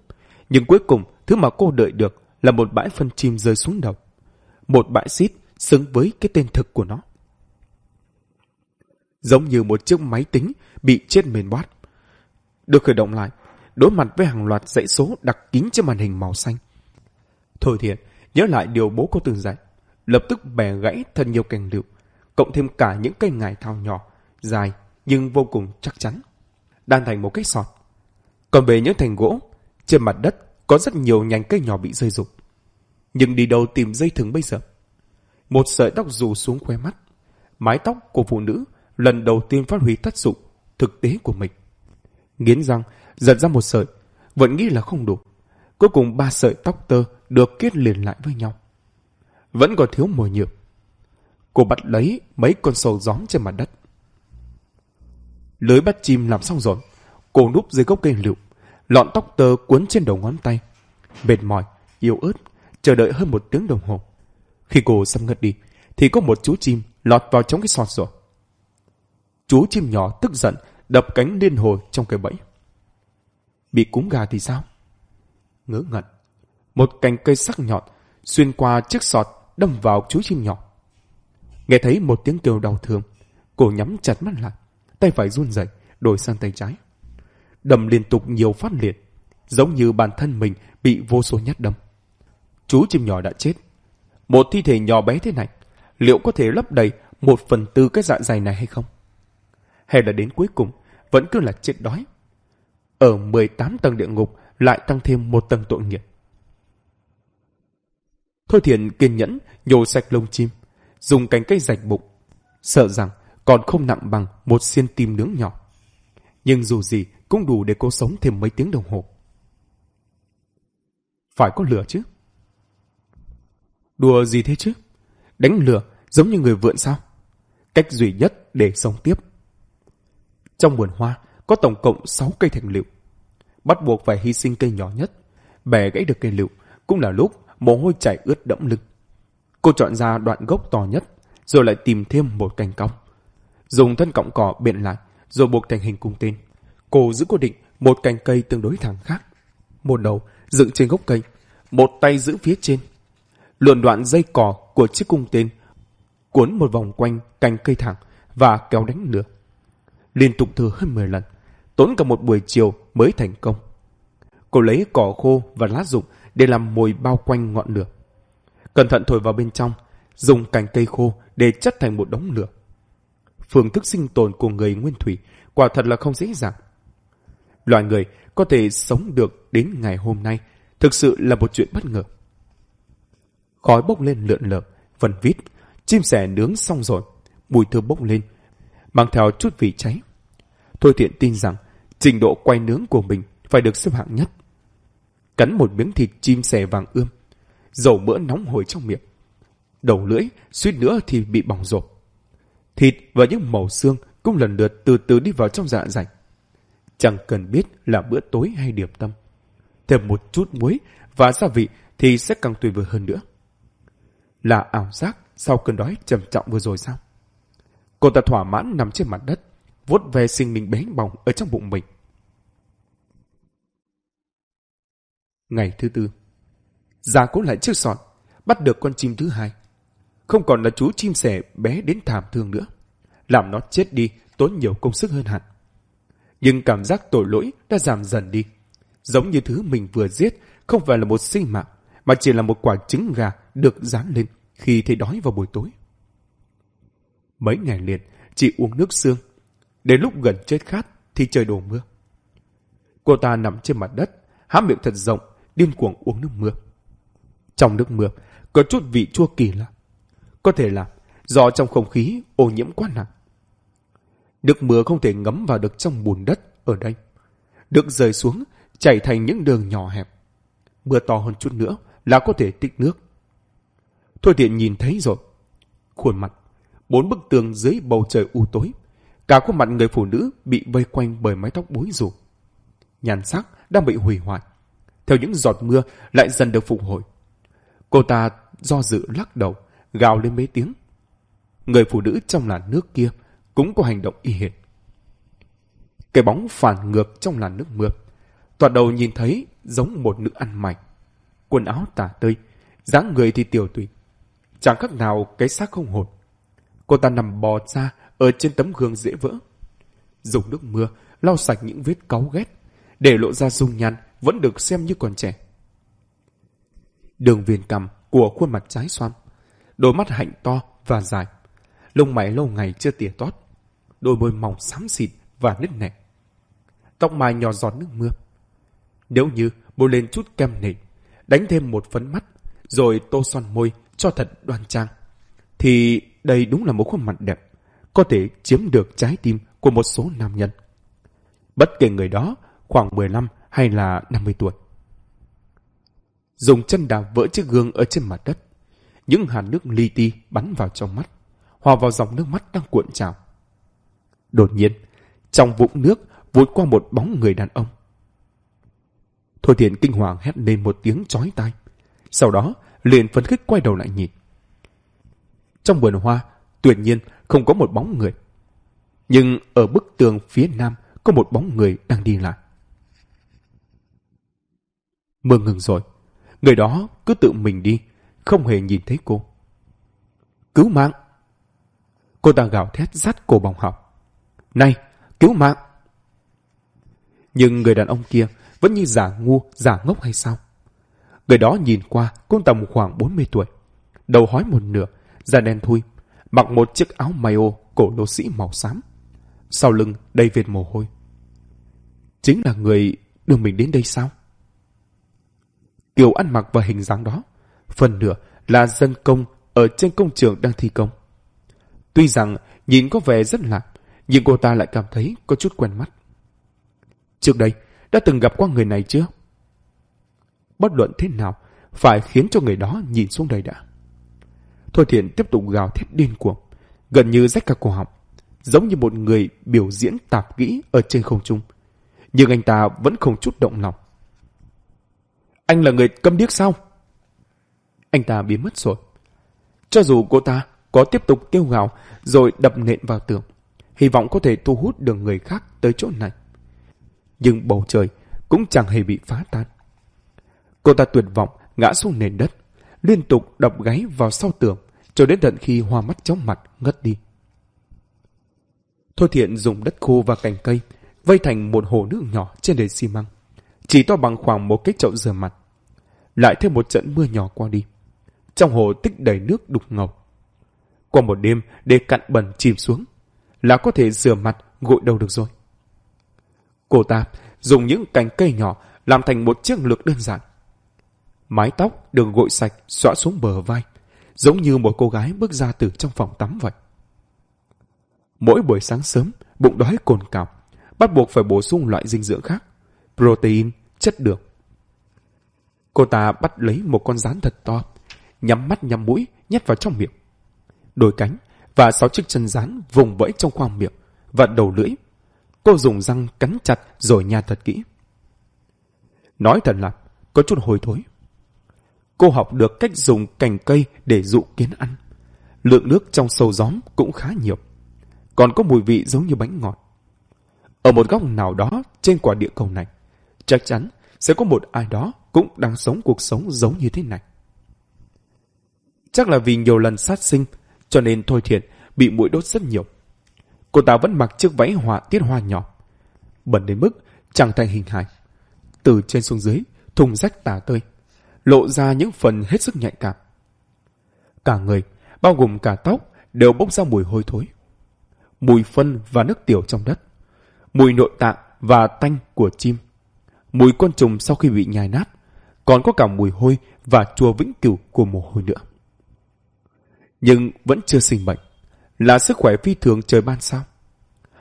Speaker 1: nhưng cuối cùng thứ mà cô đợi được là một bãi phân chim rơi xuống đầu. Một bãi xít xứng với cái tên thực của nó. Giống như một chiếc máy tính bị chết mền boát. Được khởi động lại, đối mặt với hàng loạt dãy số đặc kín trên màn hình màu xanh. Thôi thiệt nhớ lại điều bố cô từng dạy lập tức bẻ gãy thật nhiều cành liệu, cộng thêm cả những cây ngải thao nhỏ, dài nhưng vô cùng chắc chắn, đan thành một cái sọt. Còn về những thành gỗ, trên mặt đất có rất nhiều nhánh cây nhỏ bị rơi rụng. Nhưng đi đâu tìm dây thừng bây giờ? Một sợi tóc rủ xuống khóe mắt. Mái tóc của phụ nữ lần đầu tiên phát huy tác dụng thực tế của mình. Nghiến răng, giật ra một sợi, vẫn nghĩ là không đủ. Cuối cùng ba sợi tóc tơ được kết liền lại với nhau vẫn còn thiếu mồi nhựa. Cô bắt lấy mấy con sầu gióm trên mặt đất. Lưới bắt chim làm xong rồi, cô núp dưới gốc cây lựu, lọn tóc tơ cuốn trên đầu ngón tay. Mệt mỏi, yếu ớt, chờ đợi hơn một tiếng đồng hồ. Khi cô sắp ngất đi, thì có một chú chim lọt vào trong cái sọt rồi. Chú chim nhỏ tức giận, đập cánh liên hồi trong cái bẫy. Bị cúm gà thì sao? Ngớ ngẩn. Một cành cây sắc nhọn xuyên qua chiếc sọt đâm vào chú chim nhỏ. Nghe thấy một tiếng kêu đau thương, cô nhắm chặt mắt lại, tay phải run rẩy đổi sang tay trái. Đâm liên tục nhiều phát liệt, giống như bản thân mình bị vô số nhát đâm. Chú chim nhỏ đã chết. Một thi thể nhỏ bé thế này, liệu có thể lấp đầy một phần tư cái dạ dày này hay không? Hay là đến cuối cùng, vẫn cứ là chết đói? Ở 18 tầng địa ngục lại tăng thêm một tầng tội nghiệp. Thôi thiện kiên nhẫn nhổ sạch lông chim, dùng cánh cây rạch bụng, sợ rằng còn không nặng bằng một xiên tim nướng nhỏ. Nhưng dù gì cũng đủ để cô sống thêm mấy tiếng đồng hồ. Phải có lửa chứ? Đùa gì thế chứ? Đánh lửa giống như người vượn sao? Cách duy nhất để sống tiếp. Trong vườn hoa có tổng cộng 6 cây thành liệu. Bắt buộc phải hy sinh cây nhỏ nhất. Bẻ gãy được cây liệu cũng là lúc mồ hôi chảy ướt đẫm lưng. Cô chọn ra đoạn gốc to nhất, rồi lại tìm thêm một cành cong. Dùng thân cọng cỏ biện lại, rồi buộc thành hình cung tên. Cô giữ cố định một cành cây tương đối thẳng khác. Một đầu dựng trên gốc cây, một tay giữ phía trên. Luồn đoạn dây cỏ của chiếc cung tên, cuốn một vòng quanh cành cây thẳng và kéo đánh lửa. Liên tục thử hơn 10 lần, tốn cả một buổi chiều mới thành công. Cô lấy cỏ khô và lá rụng để làm mồi bao quanh ngọn lửa. Cẩn thận thổi vào bên trong, dùng cành cây khô để chất thành một đống lửa. Phương thức sinh tồn của người nguyên thủy quả thật là không dễ dàng. Loài người có thể sống được đến ngày hôm nay thực sự là một chuyện bất ngờ. Khói bốc lên lượn lờ, vần vít, chim sẻ nướng xong rồi, mùi thơm bốc lên, mang theo chút vị cháy. Thôi thiện tin rằng trình độ quay nướng của mình phải được xếp hạng nhất. Cắn một miếng thịt chim sẻ vàng ươm, dầu mỡ nóng hổi trong miệng. Đầu lưỡi, suýt nữa thì bị bỏng rộp. Thịt và những màu xương cũng lần lượt từ từ đi vào trong dạ dày. Chẳng cần biết là bữa tối hay điểm tâm. Thêm một chút muối và gia vị thì sẽ càng tuyệt vời hơn nữa. Là ảo giác sau cơn đói trầm trọng vừa rồi sao? Cô ta thỏa mãn nằm trên mặt đất, vuốt về sinh mình bé bỏng ở trong bụng mình. Ngày thứ tư, Gia cố lại chiếc sọt, bắt được con chim thứ hai. Không còn là chú chim sẻ bé đến thảm thương nữa. Làm nó chết đi, tốn nhiều công sức hơn hẳn. Nhưng cảm giác tội lỗi đã giảm dần đi. Giống như thứ mình vừa giết không phải là một sinh mạng, mà chỉ là một quả trứng gà được dán lên khi thấy đói vào buổi tối. Mấy ngày liền, chị uống nước xương. Đến lúc gần chết khát thì trời đổ mưa. Cô ta nằm trên mặt đất, há miệng thật rộng, điên cuồng uống nước mưa. Trong nước mưa, có chút vị chua kỳ lạ. Có thể là do trong không khí ô nhiễm quá nặng. Nước mưa không thể ngấm vào được trong bùn đất ở đây. Được rơi xuống, chảy thành những đường nhỏ hẹp. Mưa to hơn chút nữa là có thể tích nước. Thôi tiện nhìn thấy rồi. Khuôn mặt, bốn bức tường dưới bầu trời u tối. Cả khuôn mặt người phụ nữ bị vây quanh bởi mái tóc bối rủ. Nhàn sắc đang bị hủy hoại. Theo những giọt mưa lại dần được phục hồi. Cô ta do dự lắc đầu, gào lên mấy tiếng. Người phụ nữ trong làn nước kia cũng có hành động y hệt. Cái bóng phản ngược trong làn nước mưa. Toàn đầu nhìn thấy giống một nữ ăn mày. Quần áo tả tơi, dáng người thì tiểu tụy. Chẳng khác nào cái xác không hồn. Cô ta nằm bò ra ở trên tấm gương dễ vỡ. Dùng nước mưa lau sạch những vết cáu ghét, để lộ ra dung nhan vẫn được xem như còn trẻ. Đường viền cằm của khuôn mặt trái xoan, đôi mắt hạnh to và dài, lông mày lâu ngày chưa tỉa tót, đôi môi mỏng xám xịt và nứt nẻ. Tóc mai nhỏ giọt nước mưa. Nếu như bôi lên chút kem nền, đánh thêm một phấn mắt, rồi tô son môi cho thật đoan trang, thì đây đúng là một khuôn mặt đẹp, có thể chiếm được trái tim của một số nam nhân. Bất kể người đó khoảng 15 hay là 50 tuổi. Dùng chân đạp vỡ chiếc gương ở trên mặt đất. Những hạt nước li ti bắn vào trong mắt, hòa vào dòng nước mắt đang cuộn trào. Đột nhiên, trong vũng nước vụt qua một bóng người đàn ông. Thôi thiện kinh hoàng hét lên một tiếng chói tai. Sau đó, liền phấn khích quay đầu lại nhìn. Trong vườn hoa, tuyệt nhiên không có một bóng người. Nhưng ở bức tường phía nam có một bóng người đang đi lại. Mưa ngừng rồi. Người đó cứ tự mình đi, không hề nhìn thấy cô. Cứu mạng! Cô ta gào thét dắt cô bóng học. Này, cứu mạng! Nhưng người đàn ông kia vẫn như giả ngu, giả ngốc hay sao? Người đó nhìn qua cũng tầm khoảng 40 tuổi. Đầu hói một nửa, da đen thui, mặc một chiếc áo mayo cổ lô sĩ màu xám. Sau lưng đầy vệt mồ hôi. Chính là người đưa mình đến đây sao? kiểu ăn mặc và hình dáng đó. Phần nửa là dân công ở trên công trường đang thi công. Tuy rằng nhìn có vẻ rất lạ, nhưng cô ta lại cảm thấy có chút quen mắt. Trước đây, đã từng gặp qua người này chưa? Bất luận thế nào, phải khiến cho người đó nhìn xuống đây đã. Thôi thiện tiếp tục gào thét điên cuồng, gần như rách cả cổ họng, giống như một người biểu diễn tạp kỹ ở trên không trung. Nhưng anh ta vẫn không chút động lòng. Anh là người câm điếc sao? Anh ta biến mất rồi. Cho dù cô ta có tiếp tục kêu gào rồi đập nện vào tường, hy vọng có thể thu hút được người khác tới chỗ này. Nhưng bầu trời cũng chẳng hề bị phá tan. Cô ta tuyệt vọng ngã xuống nền đất, liên tục đập gáy vào sau tường cho đến tận khi hoa mắt chóng mặt ngất đi. Thôi thiện dùng đất khô và cành cây vây thành một hồ nước nhỏ trên nền xi măng chỉ to bằng khoảng một cái chậu rửa mặt. Lại thêm một trận mưa nhỏ qua đi. Trong hồ tích đầy nước đục ngầu. Qua một đêm để cặn bẩn chìm xuống, là có thể rửa mặt gội đầu được rồi. Cô ta dùng những cành cây nhỏ làm thành một chiếc lược đơn giản. Mái tóc được gội sạch xõa xuống bờ vai, giống như một cô gái bước ra từ trong phòng tắm vậy. Mỗi buổi sáng sớm, bụng đói cồn cào, bắt buộc phải bổ sung loại dinh dưỡng khác protein, chất đường. Cô ta bắt lấy một con rán thật to, nhắm mắt nhắm mũi, nhét vào trong miệng. Đôi cánh và sáu chiếc chân rán vùng vẫy trong khoang miệng và đầu lưỡi. Cô dùng răng cắn chặt rồi nhai thật kỹ. Nói thật là có chút hồi thối. Cô học được cách dùng cành cây để dụ kiến ăn. Lượng nước trong sâu gióm cũng khá nhiều. Còn có mùi vị giống như bánh ngọt. Ở một góc nào đó trên quả địa cầu này, chắc chắn sẽ có một ai đó cũng đang sống cuộc sống giống như thế này. Chắc là vì nhiều lần sát sinh, cho nên Thôi Thiện bị mũi đốt rất nhiều. Cô ta vẫn mặc chiếc váy họa tiết hoa nhỏ, bẩn đến mức chẳng thành hình hài. Từ trên xuống dưới, thùng rách tả tơi, lộ ra những phần hết sức nhạy cảm. Cả người, bao gồm cả tóc, đều bốc ra mùi hôi thối. Mùi phân và nước tiểu trong đất. Mùi nội tạng và tanh của chim. Mùi côn trùng sau khi bị nhai nát. Còn có cả mùi hôi và chua vĩnh cửu của mồ hôi nữa. Nhưng vẫn chưa sinh bệnh. Là sức khỏe phi thường trời ban sao?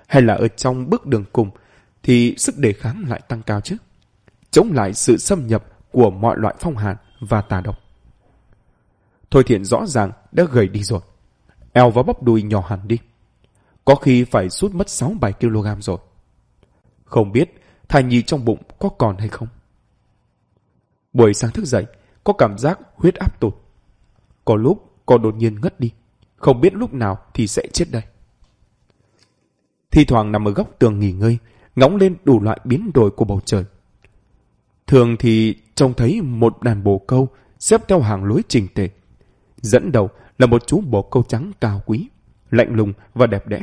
Speaker 1: Hay là ở trong bước đường cùng thì sức đề kháng lại tăng cao chứ? Chống lại sự xâm nhập của mọi loại phong hàn và tà độc. Thôi thiện rõ ràng đã gầy đi rồi. Eo và bắp đùi nhỏ hẳn đi. Có khi phải sút mất 6-7 kg rồi. Không biết thai nhi trong bụng có còn hay không. Buổi sáng thức dậy, có cảm giác huyết áp tụt. Có lúc còn đột nhiên ngất đi. Không biết lúc nào thì sẽ chết đây. Thi thoảng nằm ở góc tường nghỉ ngơi, ngóng lên đủ loại biến đổi của bầu trời. Thường thì trông thấy một đàn bồ câu xếp theo hàng lối trình tề. Dẫn đầu là một chú bồ câu trắng cao quý, lạnh lùng và đẹp đẽ.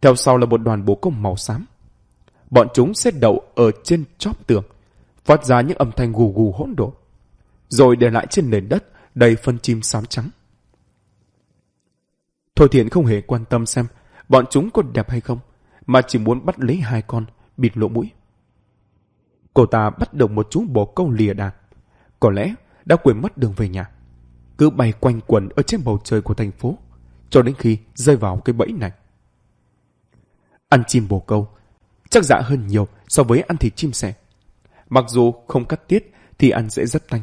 Speaker 1: Theo sau là một đoàn bồ câu màu xám. Bọn chúng xếp đậu ở trên chóp tường, phát ra những âm thanh gù gù hỗn độn, rồi để lại trên nền đất đầy phân chim xám trắng. Thôi thiện không hề quan tâm xem bọn chúng có đẹp hay không, mà chỉ muốn bắt lấy hai con, bịt lỗ mũi. Cô ta bắt được một chú bồ câu lìa đàn. Có lẽ đã quên mất đường về nhà. Cứ bay quanh quần ở trên bầu trời của thành phố, cho đến khi rơi vào cái bẫy này. Ăn chim bồ câu, chắc dạ hơn nhiều so với ăn thịt chim sẻ. Mặc dù không cắt tiết thì ăn sẽ rất tanh.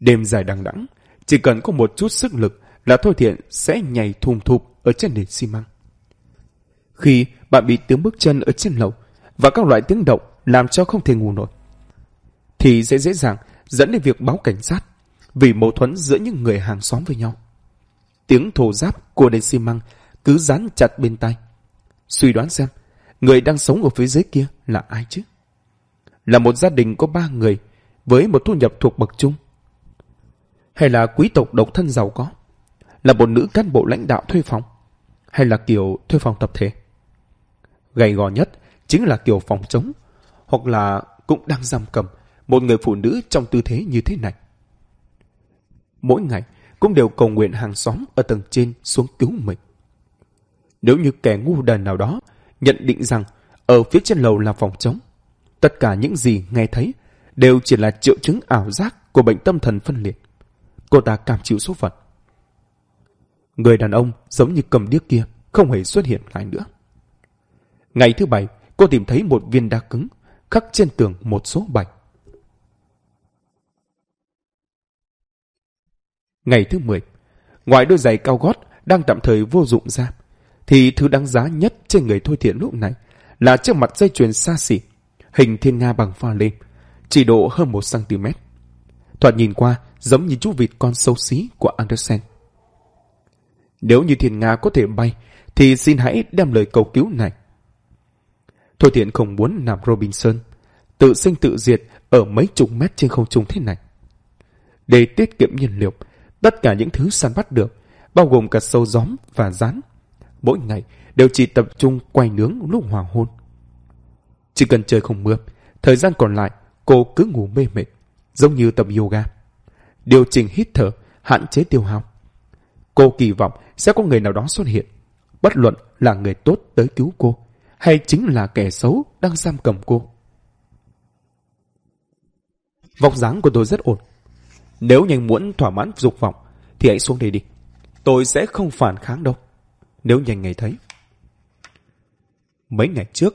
Speaker 1: Đêm dài đằng đẵng, chỉ cần có một chút sức lực là Thôi Thiện sẽ nhảy thùng thụp ở trên nền xi măng. Khi bạn bị tiếng bước chân ở trên lầu và các loại tiếng động làm cho không thể ngủ nổi, thì sẽ dễ dàng dẫn đến việc báo cảnh sát vì mâu thuẫn giữa những người hàng xóm với nhau. Tiếng thổ giáp của nền xi măng cứ dán chặt bên tai. Suy đoán xem, người đang sống ở phía dưới kia là ai chứ? Là một gia đình có ba người với một thu nhập thuộc bậc trung? Hay là quý tộc độc thân giàu có? Là một nữ cán bộ lãnh đạo thuê phòng? Hay là kiểu thuê phòng tập thể? Gầy gò nhất chính là kiểu phòng chống, hoặc là cũng đang giam cầm một người phụ nữ trong tư thế như thế này. Mỗi ngày cũng đều cầu nguyện hàng xóm ở tầng trên xuống cứu mình. Nếu như kẻ ngu đần nào đó nhận định rằng ở phía trên lầu là phòng chống, tất cả những gì nghe thấy đều chỉ là triệu chứng ảo giác của bệnh tâm thần phân liệt. Cô ta cảm chịu số phận. Người đàn ông giống như cầm điếc kia không hề xuất hiện lại nữa. Ngày thứ bảy, cô tìm thấy một viên đá cứng khắc trên tường một số bạch Ngày thứ 10, ngoài đôi giày cao gót đang tạm thời vô dụng ra, thì thứ đáng giá nhất trên người Thôi Thiện lúc này là chiếc mặt dây chuyền xa xỉ, hình thiên nga bằng pha lê, chỉ độ hơn 1cm. Thoạt nhìn qua giống như chú vịt con xấu xí của Andersen. Nếu như thiên nga có thể bay, thì xin hãy đem lời cầu cứu này. Thôi Thiện không muốn làm Robinson, tự sinh tự diệt ở mấy chục mét trên không trung thế này. Để tiết kiệm nhiên liệu, tất cả những thứ săn bắt được, bao gồm cả sâu gióm và rán, mỗi ngày đều chỉ tập trung quay nướng lúc hoàng hôn. Chỉ cần trời không mưa, thời gian còn lại cô cứ ngủ mê mệt, giống như tập yoga. Điều chỉnh hít thở, hạn chế tiêu hao. Cô kỳ vọng sẽ có người nào đó xuất hiện, bất luận là người tốt tới cứu cô, hay chính là kẻ xấu đang giam cầm cô. Vóc dáng của tôi rất ổn. Nếu nhanh muốn thỏa mãn dục vọng, thì hãy xuống đây đi. Tôi sẽ không phản kháng đâu. Nếu nhanh ngày thấy. Mấy ngày trước,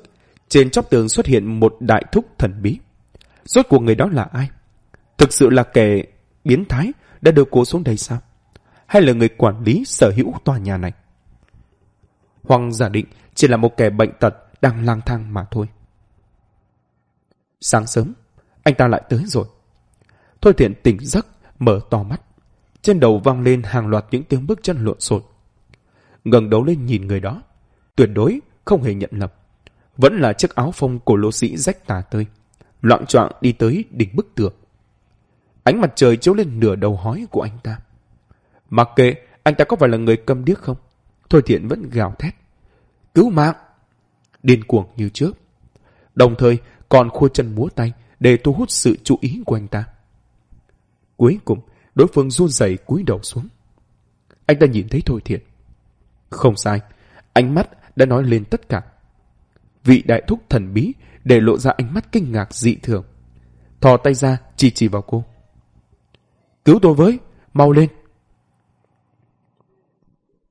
Speaker 1: Trên chóp tường xuất hiện một đại thúc thần bí. Rốt cuộc người đó là ai? Thực sự là kẻ biến thái đã đưa cô xuống đây sao? Hay là người quản lý sở hữu tòa nhà này? Hoàng giả định chỉ là một kẻ bệnh tật đang lang thang mà thôi. Sáng sớm, anh ta lại tới rồi. Thôi thiện tỉnh giấc, mở to mắt. Trên đầu vang lên hàng loạt những tiếng bước chân lộn xộn. ngẩng đầu lên nhìn người đó. Tuyệt đối không hề nhận lầm. Vẫn là chiếc áo phông của lô sĩ rách tà tơi. Loạn trọng đi tới đỉnh bức tường. Ánh mặt trời chiếu lên nửa đầu hói của anh ta. Mặc kệ anh ta có phải là người câm điếc không? Thôi thiện vẫn gào thét. Cứu mạng! Điên cuồng như trước. Đồng thời còn khua chân múa tay để thu hút sự chú ý của anh ta. Cuối cùng, đối phương run rẩy cúi đầu xuống. Anh ta nhìn thấy Thôi Thiện. Không sai, ánh mắt đã nói lên tất cả. Vị đại thúc thần bí để lộ ra ánh mắt kinh ngạc dị thường. Thò tay ra chỉ chỉ vào cô. Cứu tôi với, mau lên.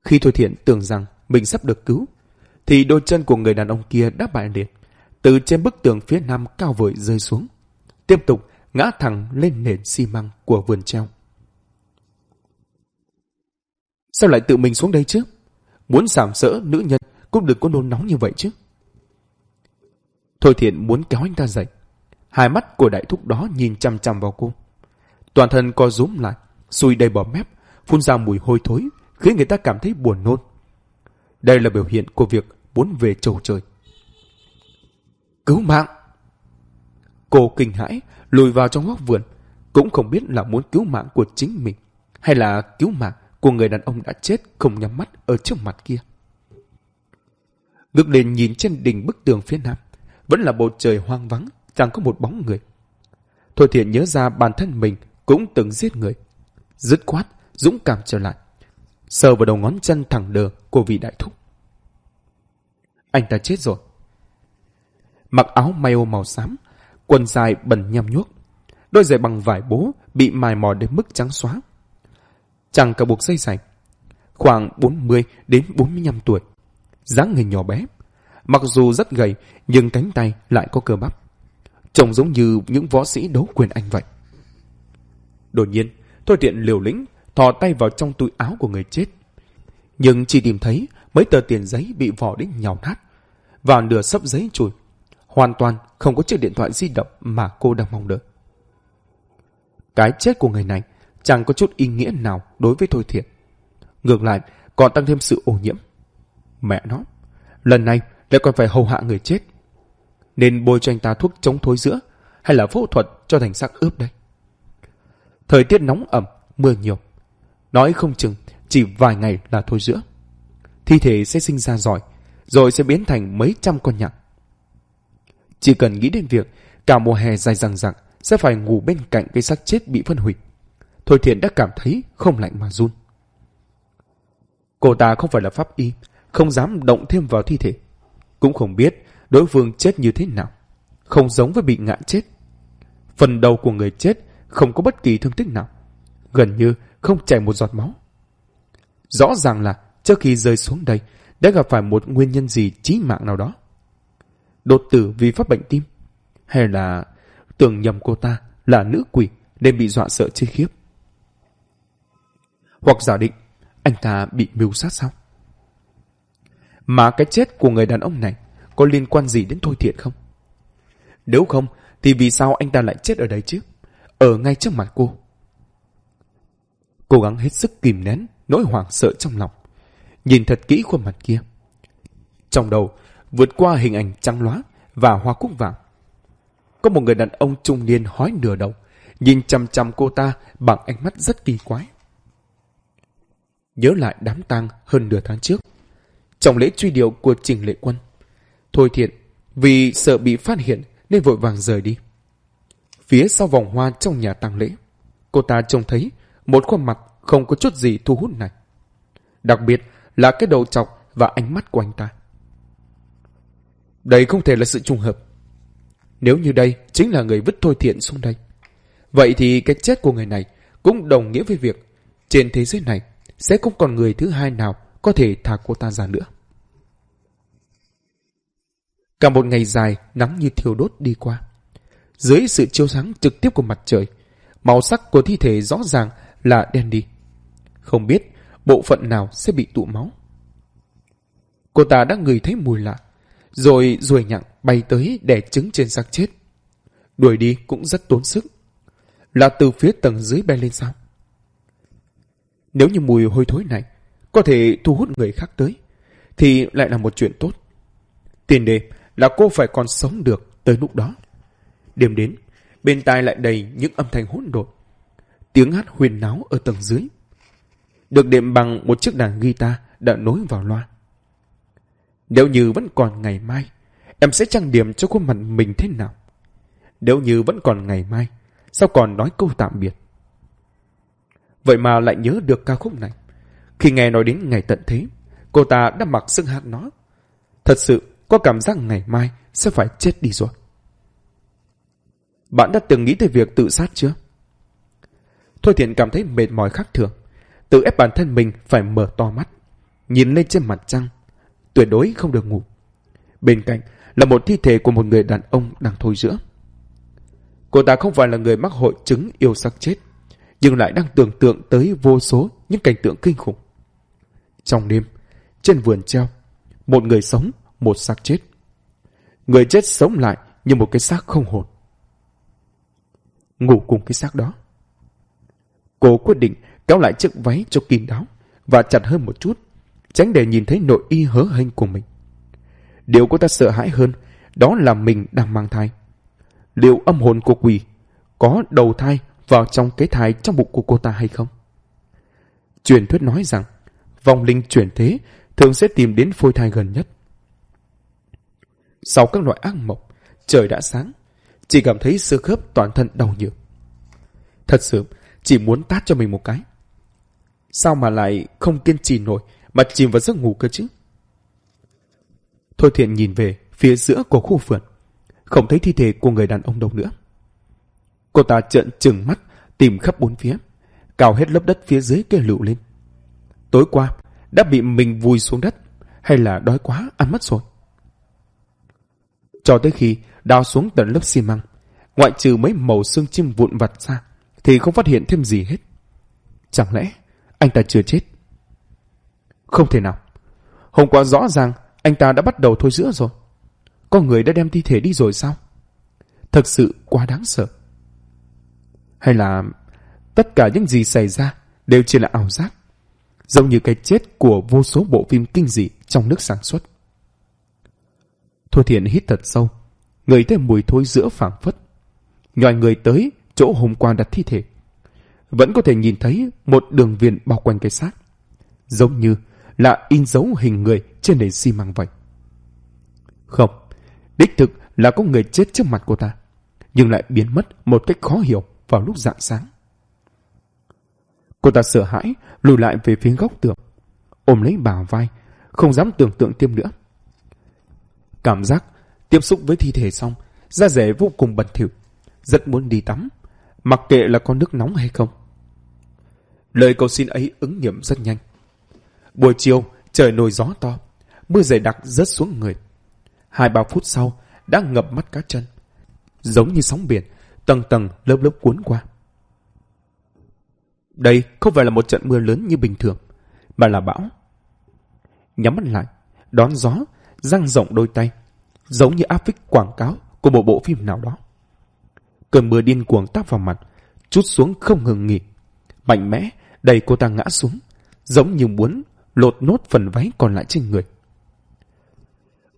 Speaker 1: Khi Thôi Thiện tưởng rằng mình sắp được cứu, thì đôi chân của người đàn ông kia đã bại liệt, từ trên bức tường phía nam cao vời rơi xuống, tiếp tục ngã thẳng lên nền xi măng của vườn treo. Sao lại tự mình xuống đây chứ? Muốn sảm sỡ nữ nhân cũng đừng có nôn nóng như vậy chứ. Thôi thiện muốn kéo anh ta dậy. Hai mắt của đại thúc đó nhìn chăm chăm vào cô. Toàn thân co rúm lại, xui đầy bò mép, phun ra mùi hôi thối, khiến người ta cảm thấy buồn nôn. Đây là biểu hiện của việc muốn về trầu trời. Cứu mạng! Cô kinh hãi, lùi vào trong góc vườn, cũng không biết là muốn cứu mạng của chính mình, hay là cứu mạng của người đàn ông đã chết không nhắm mắt ở trước mặt kia. Ngước lên nhìn trên đỉnh bức tường phía nam, vẫn là bầu trời hoang vắng, chẳng có một bóng người. Thôi thiện nhớ ra bản thân mình cũng từng giết người. Dứt khoát, dũng cảm trở lại. Sờ vào đầu ngón chân thẳng đờ của vị đại thúc. Anh ta chết rồi. Mặc áo mayo màu xám, quần dài bẩn nhăm nhuốc. Đôi giày bằng vải bố bị mài mò đến mức trắng xóa. Chẳng cả buộc dây sành. Khoảng 40 đến 45 tuổi. dáng người nhỏ bé. Mặc dù rất gầy nhưng cánh tay lại có cơ bắp. Trông giống như những võ sĩ đấu quyền anh vậy. Đột nhiên, Thôi Tiện liều lĩnh thò tay vào trong túi áo của người chết. Nhưng chỉ tìm thấy mấy tờ tiền giấy bị vỏ đến nhào nát và nửa sấp giấy chùi. Hoàn toàn không có chiếc điện thoại di động mà cô đang mong đợi. Cái chết của người này chẳng có chút ý nghĩa nào đối với Thôi Thiện. Ngược lại, còn tăng thêm sự ô nhiễm. Mẹ nó, lần này lại còn phải hầu hạ người chết. Nên bôi cho anh ta thuốc chống thối giữa hay là phẫu thuật cho thành xác ướp đây? Thời tiết nóng ẩm, mưa nhiều. Nói không chừng chỉ vài ngày là thôi giữa. Thi thể sẽ sinh ra giỏi, rồi sẽ biến thành mấy trăm con nhặng. Chỉ cần nghĩ đến việc cả mùa hè dài rằng rằng sẽ phải ngủ bên cạnh cái xác chết bị phân hủy. Thôi thiện đã cảm thấy không lạnh mà run. Cô ta không phải là pháp y, không dám động thêm vào thi thể. Cũng không biết đối phương chết như thế nào. Không giống với bị ngã chết. Phần đầu của người chết không có bất kỳ thương tích nào. Gần như không chảy một giọt máu. Rõ ràng là trước khi rơi xuống đây đã gặp phải một nguyên nhân gì chí mạng nào đó. Đột tử vì phát bệnh tim hay là tưởng nhầm cô ta là nữ quỷ nên bị dọa sợ chết khiếp. Hoặc giả định anh ta bị mưu sát sao? Mà cái chết của người đàn ông này có liên quan gì đến Thôi Thiện không? Nếu không, thì vì sao anh ta lại chết ở đây chứ? Ở ngay trước mặt cô. Cố gắng hết sức kìm nén nỗi hoảng sợ trong lòng. Nhìn thật kỹ khuôn mặt kia. Trong đầu, vượt qua hình ảnh trắng lóa và hoa cúc vàng. Có một người đàn ông trung niên hói nửa đầu, nhìn chăm chăm cô ta bằng ánh mắt rất kỳ quái. Nhớ lại đám tang hơn nửa tháng trước, trong lễ truy điệu của Trình Lệ Quân. Thôi thiện, vì sợ bị phát hiện nên vội vàng rời đi. Phía sau vòng hoa trong nhà tang lễ, cô ta trông thấy một khuôn mặt không có chút gì thu hút này. Đặc biệt là cái đầu chọc và ánh mắt của anh ta. Đây không thể là sự trùng hợp. Nếu như đây chính là người vứt thôi thiện xuống đây, vậy thì cái chết của người này cũng đồng nghĩa với việc trên thế giới này sẽ không còn người thứ hai nào có thể thả cô ta ra nữa. Cả một ngày dài, nắng như thiêu đốt đi qua. Dưới sự chiếu sáng trực tiếp của mặt trời, màu sắc của thi thể rõ ràng là đen đi. Không biết bộ phận nào sẽ bị tụ máu. Cô ta đã ngửi thấy mùi lạ, rồi ruồi nhặng bay tới đẻ trứng trên xác chết. Đuổi đi cũng rất tốn sức. Là từ phía tầng dưới bay lên sao? Nếu như mùi hôi thối này có thể thu hút người khác tới, thì lại là một chuyện tốt. Tiền đề là cô phải còn sống được tới lúc đó. Đêm đến, bên tai lại đầy những âm thanh hỗn độn. Tiếng hát huyền náo ở tầng dưới. Được đệm bằng một chiếc đàn guitar đã nối vào loa. Nếu như vẫn còn ngày mai, em sẽ trang điểm cho khuôn mặt mình thế nào? Nếu như vẫn còn ngày mai, sao còn nói câu tạm biệt? Vậy mà lại nhớ được ca khúc này. Khi nghe nói đến ngày tận thế, cô ta đã mặc sức hát nó. Thật sự có cảm giác ngày mai sẽ phải chết đi rồi. Bạn đã từng nghĩ tới việc tự sát chưa? Thôi thiện cảm thấy mệt mỏi khác thường. Tự ép bản thân mình phải mở to mắt. Nhìn lên trên mặt trăng. Tuyệt đối không được ngủ. Bên cạnh là một thi thể của một người đàn ông đang thôi giữa. Cô ta không phải là người mắc hội chứng yêu sắc chết, nhưng lại đang tưởng tượng tới vô số những cảnh tượng kinh khủng. Trong đêm, trên vườn treo, một người sống, một xác chết. Người chết sống lại như một cái xác không hồn. Ngủ cùng cái xác đó. Cô quyết định kéo lại chiếc váy cho kín đáo và chặt hơn một chút, tránh để nhìn thấy nội y hớ hênh của mình. Điều cô ta sợ hãi hơn đó là mình đang mang thai. Liệu âm hồn của quỷ có đầu thai vào trong cái thai trong bụng của cô ta hay không? Truyền thuyết nói rằng vong linh chuyển thế thường sẽ tìm đến phôi thai gần nhất. Sau các loại ác mộng, trời đã sáng, chỉ cảm thấy xương khớp toàn thân đau nhức. Thật sự, chỉ muốn tát cho mình một cái. Sao mà lại không kiên trì nổi mà chìm vào giấc ngủ cơ chứ? Thôi thiện nhìn về phía giữa của khu vườn, không thấy thi thể của người đàn ông đâu nữa. Cô ta trợn trừng mắt, tìm khắp bốn phía, cào hết lớp đất phía dưới kia lựu lên. Tối qua, đã bị mình vùi xuống đất, hay là đói quá ăn mất rồi. Cho tới khi đào xuống tận lớp xi măng, ngoại trừ mấy màu xương chim vụn vặt ra, thì không phát hiện thêm gì hết. Chẳng lẽ anh ta chưa chết? Không thể nào. Hôm qua rõ ràng anh ta đã bắt đầu thôi giữa rồi. Có người đã đem thi thể đi rồi sao? Thật sự quá đáng sợ. Hay là tất cả những gì xảy ra đều chỉ là ảo giác? Giống như cái chết của vô số bộ phim kinh dị trong nước sản xuất. Thôi thiện hít thật sâu, người thấy mùi thối giữa phảng phất. Nhòi người tới chỗ hôm qua đặt thi thể. Vẫn có thể nhìn thấy một đường viền bao quanh cái xác. Giống như là in dấu hình người trên nền xi măng vậy. Không, đích thực là có người chết trước mặt cô ta, nhưng lại biến mất một cách khó hiểu vào lúc rạng sáng. Cô ta sợ hãi, lùi lại về phía góc tường, ôm lấy bà vai, không dám tưởng tượng thêm nữa. Cảm giác tiếp xúc với thi thể xong, da rẻ vô cùng bẩn thỉu, rất muốn đi tắm, mặc kệ là có nước nóng hay không. Lời cầu xin ấy ứng nghiệm rất nhanh. Buổi chiều, trời nổi gió to, mưa dày đặc rớt xuống người. Hai ba phút sau, đã ngập mắt cá chân. Giống như sóng biển, tầng tầng lớp lớp cuốn qua. Đây không phải là một trận mưa lớn như bình thường, mà là bão. Nhắm mắt lại, đón gió, răng rộng đôi tay, giống như áp phích quảng cáo của một bộ phim nào đó. Cơn mưa điên cuồng táp vào mặt, chút xuống không ngừng nghỉ. Mạnh mẽ, đẩy cô ta ngã xuống, giống như muốn lột nốt phần váy còn lại trên người.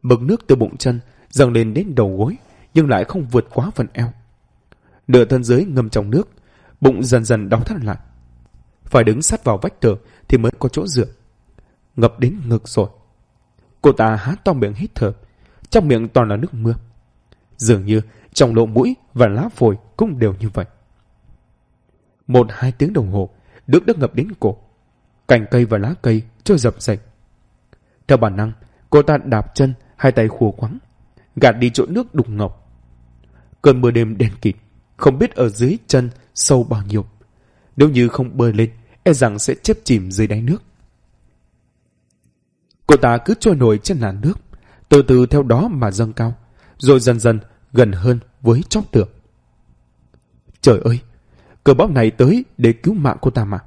Speaker 1: Mực nước từ bụng chân dâng lên đến đầu gối, nhưng lại không vượt quá phần eo. Nửa thân dưới ngâm trong nước, bụng dần dần đau thắt lại. Phải đứng sát vào vách tường thì mới có chỗ dựa. Ngập đến ngực rồi. Cô ta há to miệng hít thở, trong miệng toàn là nước mưa. Dường như trong lỗ mũi và lá phổi cũng đều như vậy. Một hai tiếng đồng hồ, nước đã ngập đến cổ. Cành cây và lá cây chưa dập dạch. Theo bản năng, cô ta đạp chân, hai tay khua quắng, gạt đi chỗ nước đục ngọc. Cơn mưa đêm đen kịt, không biết ở dưới chân sâu bao nhiêu. Nếu như không bơi lên, e rằng sẽ chép chìm dưới đáy nước. Cô ta cứ trôi nổi trên làn nước, từ từ theo đó mà dâng cao, rồi dần dần gần hơn với chóp tượng. Trời ơi, cờ bão này tới để cứu mạng cô ta mà.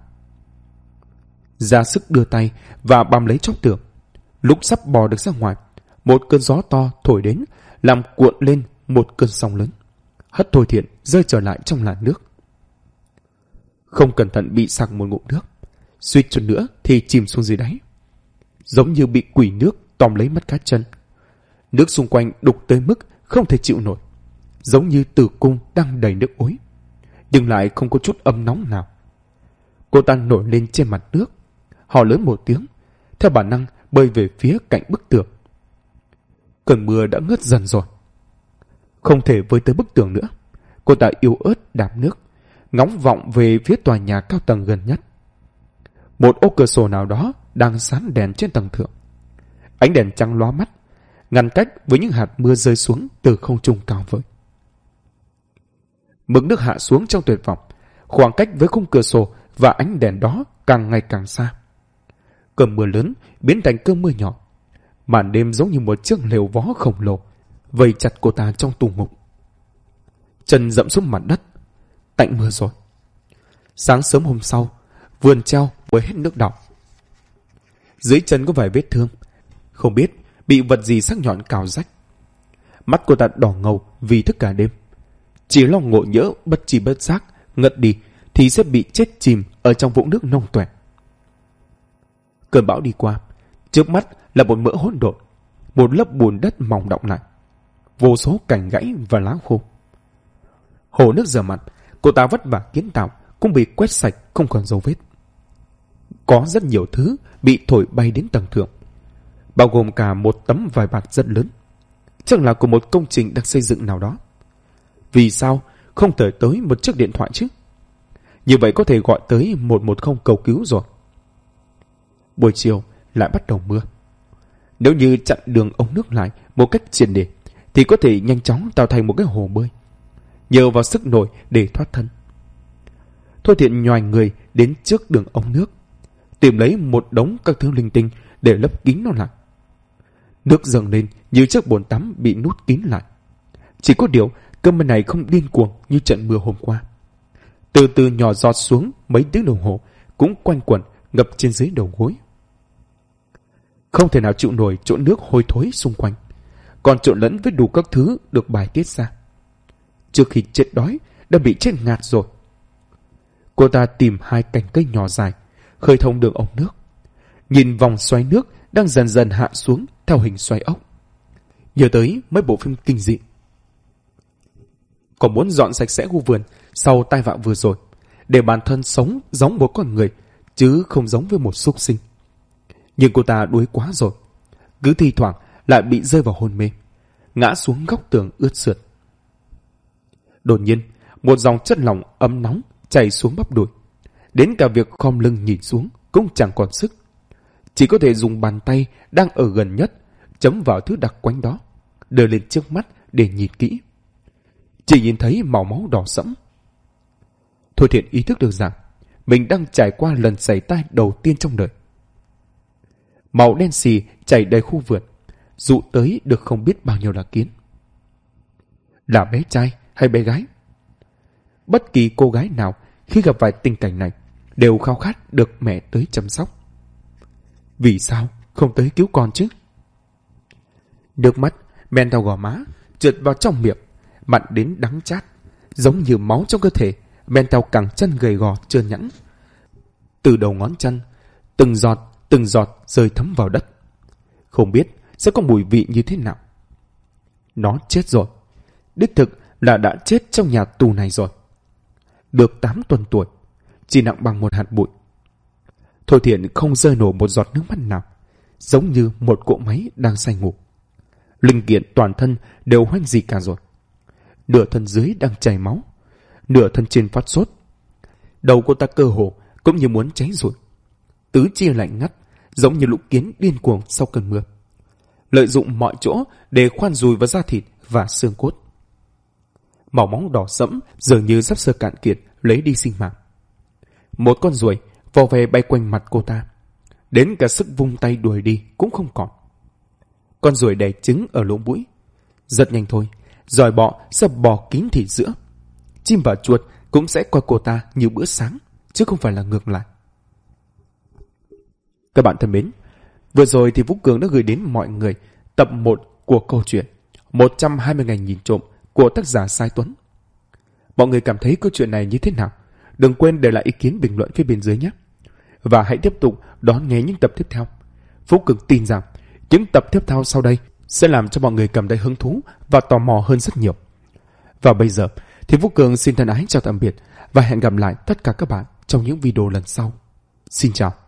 Speaker 1: Ra sức đưa tay và bám lấy chóp tượng. Lúc sắp bò được ra ngoài, một cơn gió to thổi đến, làm cuộn lên một cơn sóng lớn. Hất Thôi Thiện rơi trở lại trong làn nước. Không cẩn thận bị sặc một ngụm nước. Suýt chút nữa thì chìm xuống dưới đáy. Giống như bị quỷ nước tóm lấy mất cá chân. Nước xung quanh đục tới mức không thể chịu nổi. Giống như tử cung đang đầy nước ối. Nhưng lại không có chút ấm nóng nào. Cô ta nổi lên trên mặt nước. Họ lớn một tiếng. Theo bản năng bơi về phía cạnh bức tường. Cơn mưa đã ngớt dần rồi. Không thể với tới bức tường nữa. Cô ta yếu ớt đạp nước, ngóng vọng về phía tòa nhà cao tầng gần nhất. Một ô cửa sổ nào đó đang sáng đèn trên tầng thượng. Ánh đèn trắng lóa mắt, ngăn cách với những hạt mưa rơi xuống từ không trung cao vời. Mực nước hạ xuống trong tuyệt vọng, khoảng cách với khung cửa sổ và ánh đèn đó càng ngày càng xa. Cơn mưa lớn biến thành cơn mưa nhỏ. Màn đêm giống như một chiếc lều vó khổng lồ, vây chặt cô ta trong tù ngục. Chân dẫm xuống mặt đất, tạnh mưa rồi. Sáng sớm hôm sau, vườn treo với hết nước đọng. Dưới chân có vài vết thương, không biết bị vật gì sắc nhọn cào rách. Mắt cô ta đỏ ngầu vì thức cả đêm. Chỉ lo ngộ nhỡ bất chi bất giác, ngất đi thì sẽ bị chết chìm ở trong vũng nước nông tuệ. Cơn bão đi qua, trước mắt là một mỡ hỗn độn, một lớp bùn đất mỏng động lại, vô số cành gãy và lá khô. Hồ nước rửa mặt, cô ta vất vả kiến tạo cũng bị quét sạch không còn dấu vết. Có rất nhiều thứ bị thổi bay đến tầng thượng, bao gồm cả một tấm vải bạc rất lớn. Chắc là của một công trình đang xây dựng nào đó. Vì sao không thể tới một chiếc điện thoại chứ? Như vậy có thể gọi tới 110 cầu cứu rồi. Buổi chiều lại bắt đầu mưa. Nếu như chặn đường ống nước lại một cách triệt để, thì có thể nhanh chóng tạo thành một cái hồ bơi. Nhờ vào sức nổi để thoát thân. Thôi thiện nhòi người đến trước đường ống nước, tìm lấy một đống các thứ linh tinh để lấp kín nó lại. Nước dâng lên như chiếc bồn tắm bị nút kín lại. Chỉ có điều, cơn mưa này không điên cuồng như trận mưa hôm qua. Từ từ nhỏ giọt xuống mấy tiếng đồng hồ, cũng quanh quẩn ngập trên dưới đầu gối. Không thể nào chịu nổi chỗ nước hôi thối xung quanh, còn trộn lẫn với đủ các thứ được bài tiết ra. Trước khi chết đói, đã bị chết ngạt rồi. Cô ta tìm hai cành cây nhỏ dài, khơi thông đường ống nước. Nhìn vòng xoáy nước đang dần dần hạ xuống theo hình xoay ốc. Nhớ tới mấy bộ phim kinh dị. Còn muốn dọn sạch sẽ khu vườn sau tai vạ vừa rồi, để bản thân sống giống một con người, chứ không giống với một súc sinh. Nhưng cô ta đuối quá rồi. Cứ thi thoảng lại bị rơi vào hôn mê, ngã xuống góc tường ướt sượt. Đột nhiên, một dòng chất lỏng ấm nóng chảy xuống bắp đùi. Đến cả việc khom lưng nhìn xuống cũng chẳng còn sức. Chỉ có thể dùng bàn tay đang ở gần nhất chấm vào thứ đặc quánh đó, đưa lên trước mắt để nhìn kỹ. Chỉ nhìn thấy màu máu đỏ sẫm. Thôi thiện ý thức được rằng mình đang trải qua lần xảy tai đầu tiên trong đời. Màu đen xì chảy đầy khu vườn, dụ tới được không biết bao nhiêu là kiến. Là bé trai hay bé gái? Bất kỳ cô gái nào khi gặp phải tình cảnh này đều khao khát được mẹ tới chăm sóc. Vì sao không tới cứu con chứ? Nước mắt men theo gò má, trượt vào trong miệng, mặn đến đắng chát, giống như máu trong cơ thể, men theo cẳng chân gầy gò trơn nhẵn. Từ đầu ngón chân, từng giọt, từng giọt rơi thấm vào đất. Không biết sẽ có mùi vị như thế nào. Nó chết rồi. Đích thực là đã chết trong nhà tù này rồi. Được 8 tuần tuổi, chỉ nặng bằng một hạt bụi. Thôi thiện không rơi nổ một giọt nước mắt nào, giống như một cỗ máy đang say ngủ. Linh kiện toàn thân đều hoanh gì cả rồi. Nửa thân dưới đang chảy máu, nửa thân trên phát sốt. Đầu cô ta cơ hồ cũng như muốn cháy rồi. Tứ chia lạnh ngắt, giống như lũ kiến điên cuồng sau cơn mưa. Lợi dụng mọi chỗ để khoan dùi vào da thịt và xương cốt. Màu móng đỏ sẫm dường như sắp sơ cạn kiệt lấy đi sinh mạng. Một con ruồi vò về bay quanh mặt cô ta. Đến cả sức vung tay đuổi đi cũng không còn. con ruồi đẻ trứng ở lỗ mũi. giật nhanh thôi, giỏi bọ sẽ bò kín thịt giữa. Chim và chuột cũng sẽ coi cô ta như bữa sáng, chứ không phải là ngược lại. Các bạn thân mến, vừa rồi thì Vũ Cường đã gửi đến mọi người tập 1 của câu chuyện 120 ngày nhìn trộm của tác giả Sai Tuấn. Mọi người cảm thấy câu chuyện này như thế nào? Đừng quên để lại ý kiến bình luận phía bên dưới nhé. Và hãy tiếp tục đón nghe những tập tiếp theo. Phú Cường tin rằng, những tập tiếp theo sau đây sẽ làm cho mọi người cảm thấy hứng thú và tò mò hơn rất nhiều. Và bây giờ thì Phú Cường xin thân ái chào tạm biệt và hẹn gặp lại tất cả các bạn trong những video lần sau. Xin chào.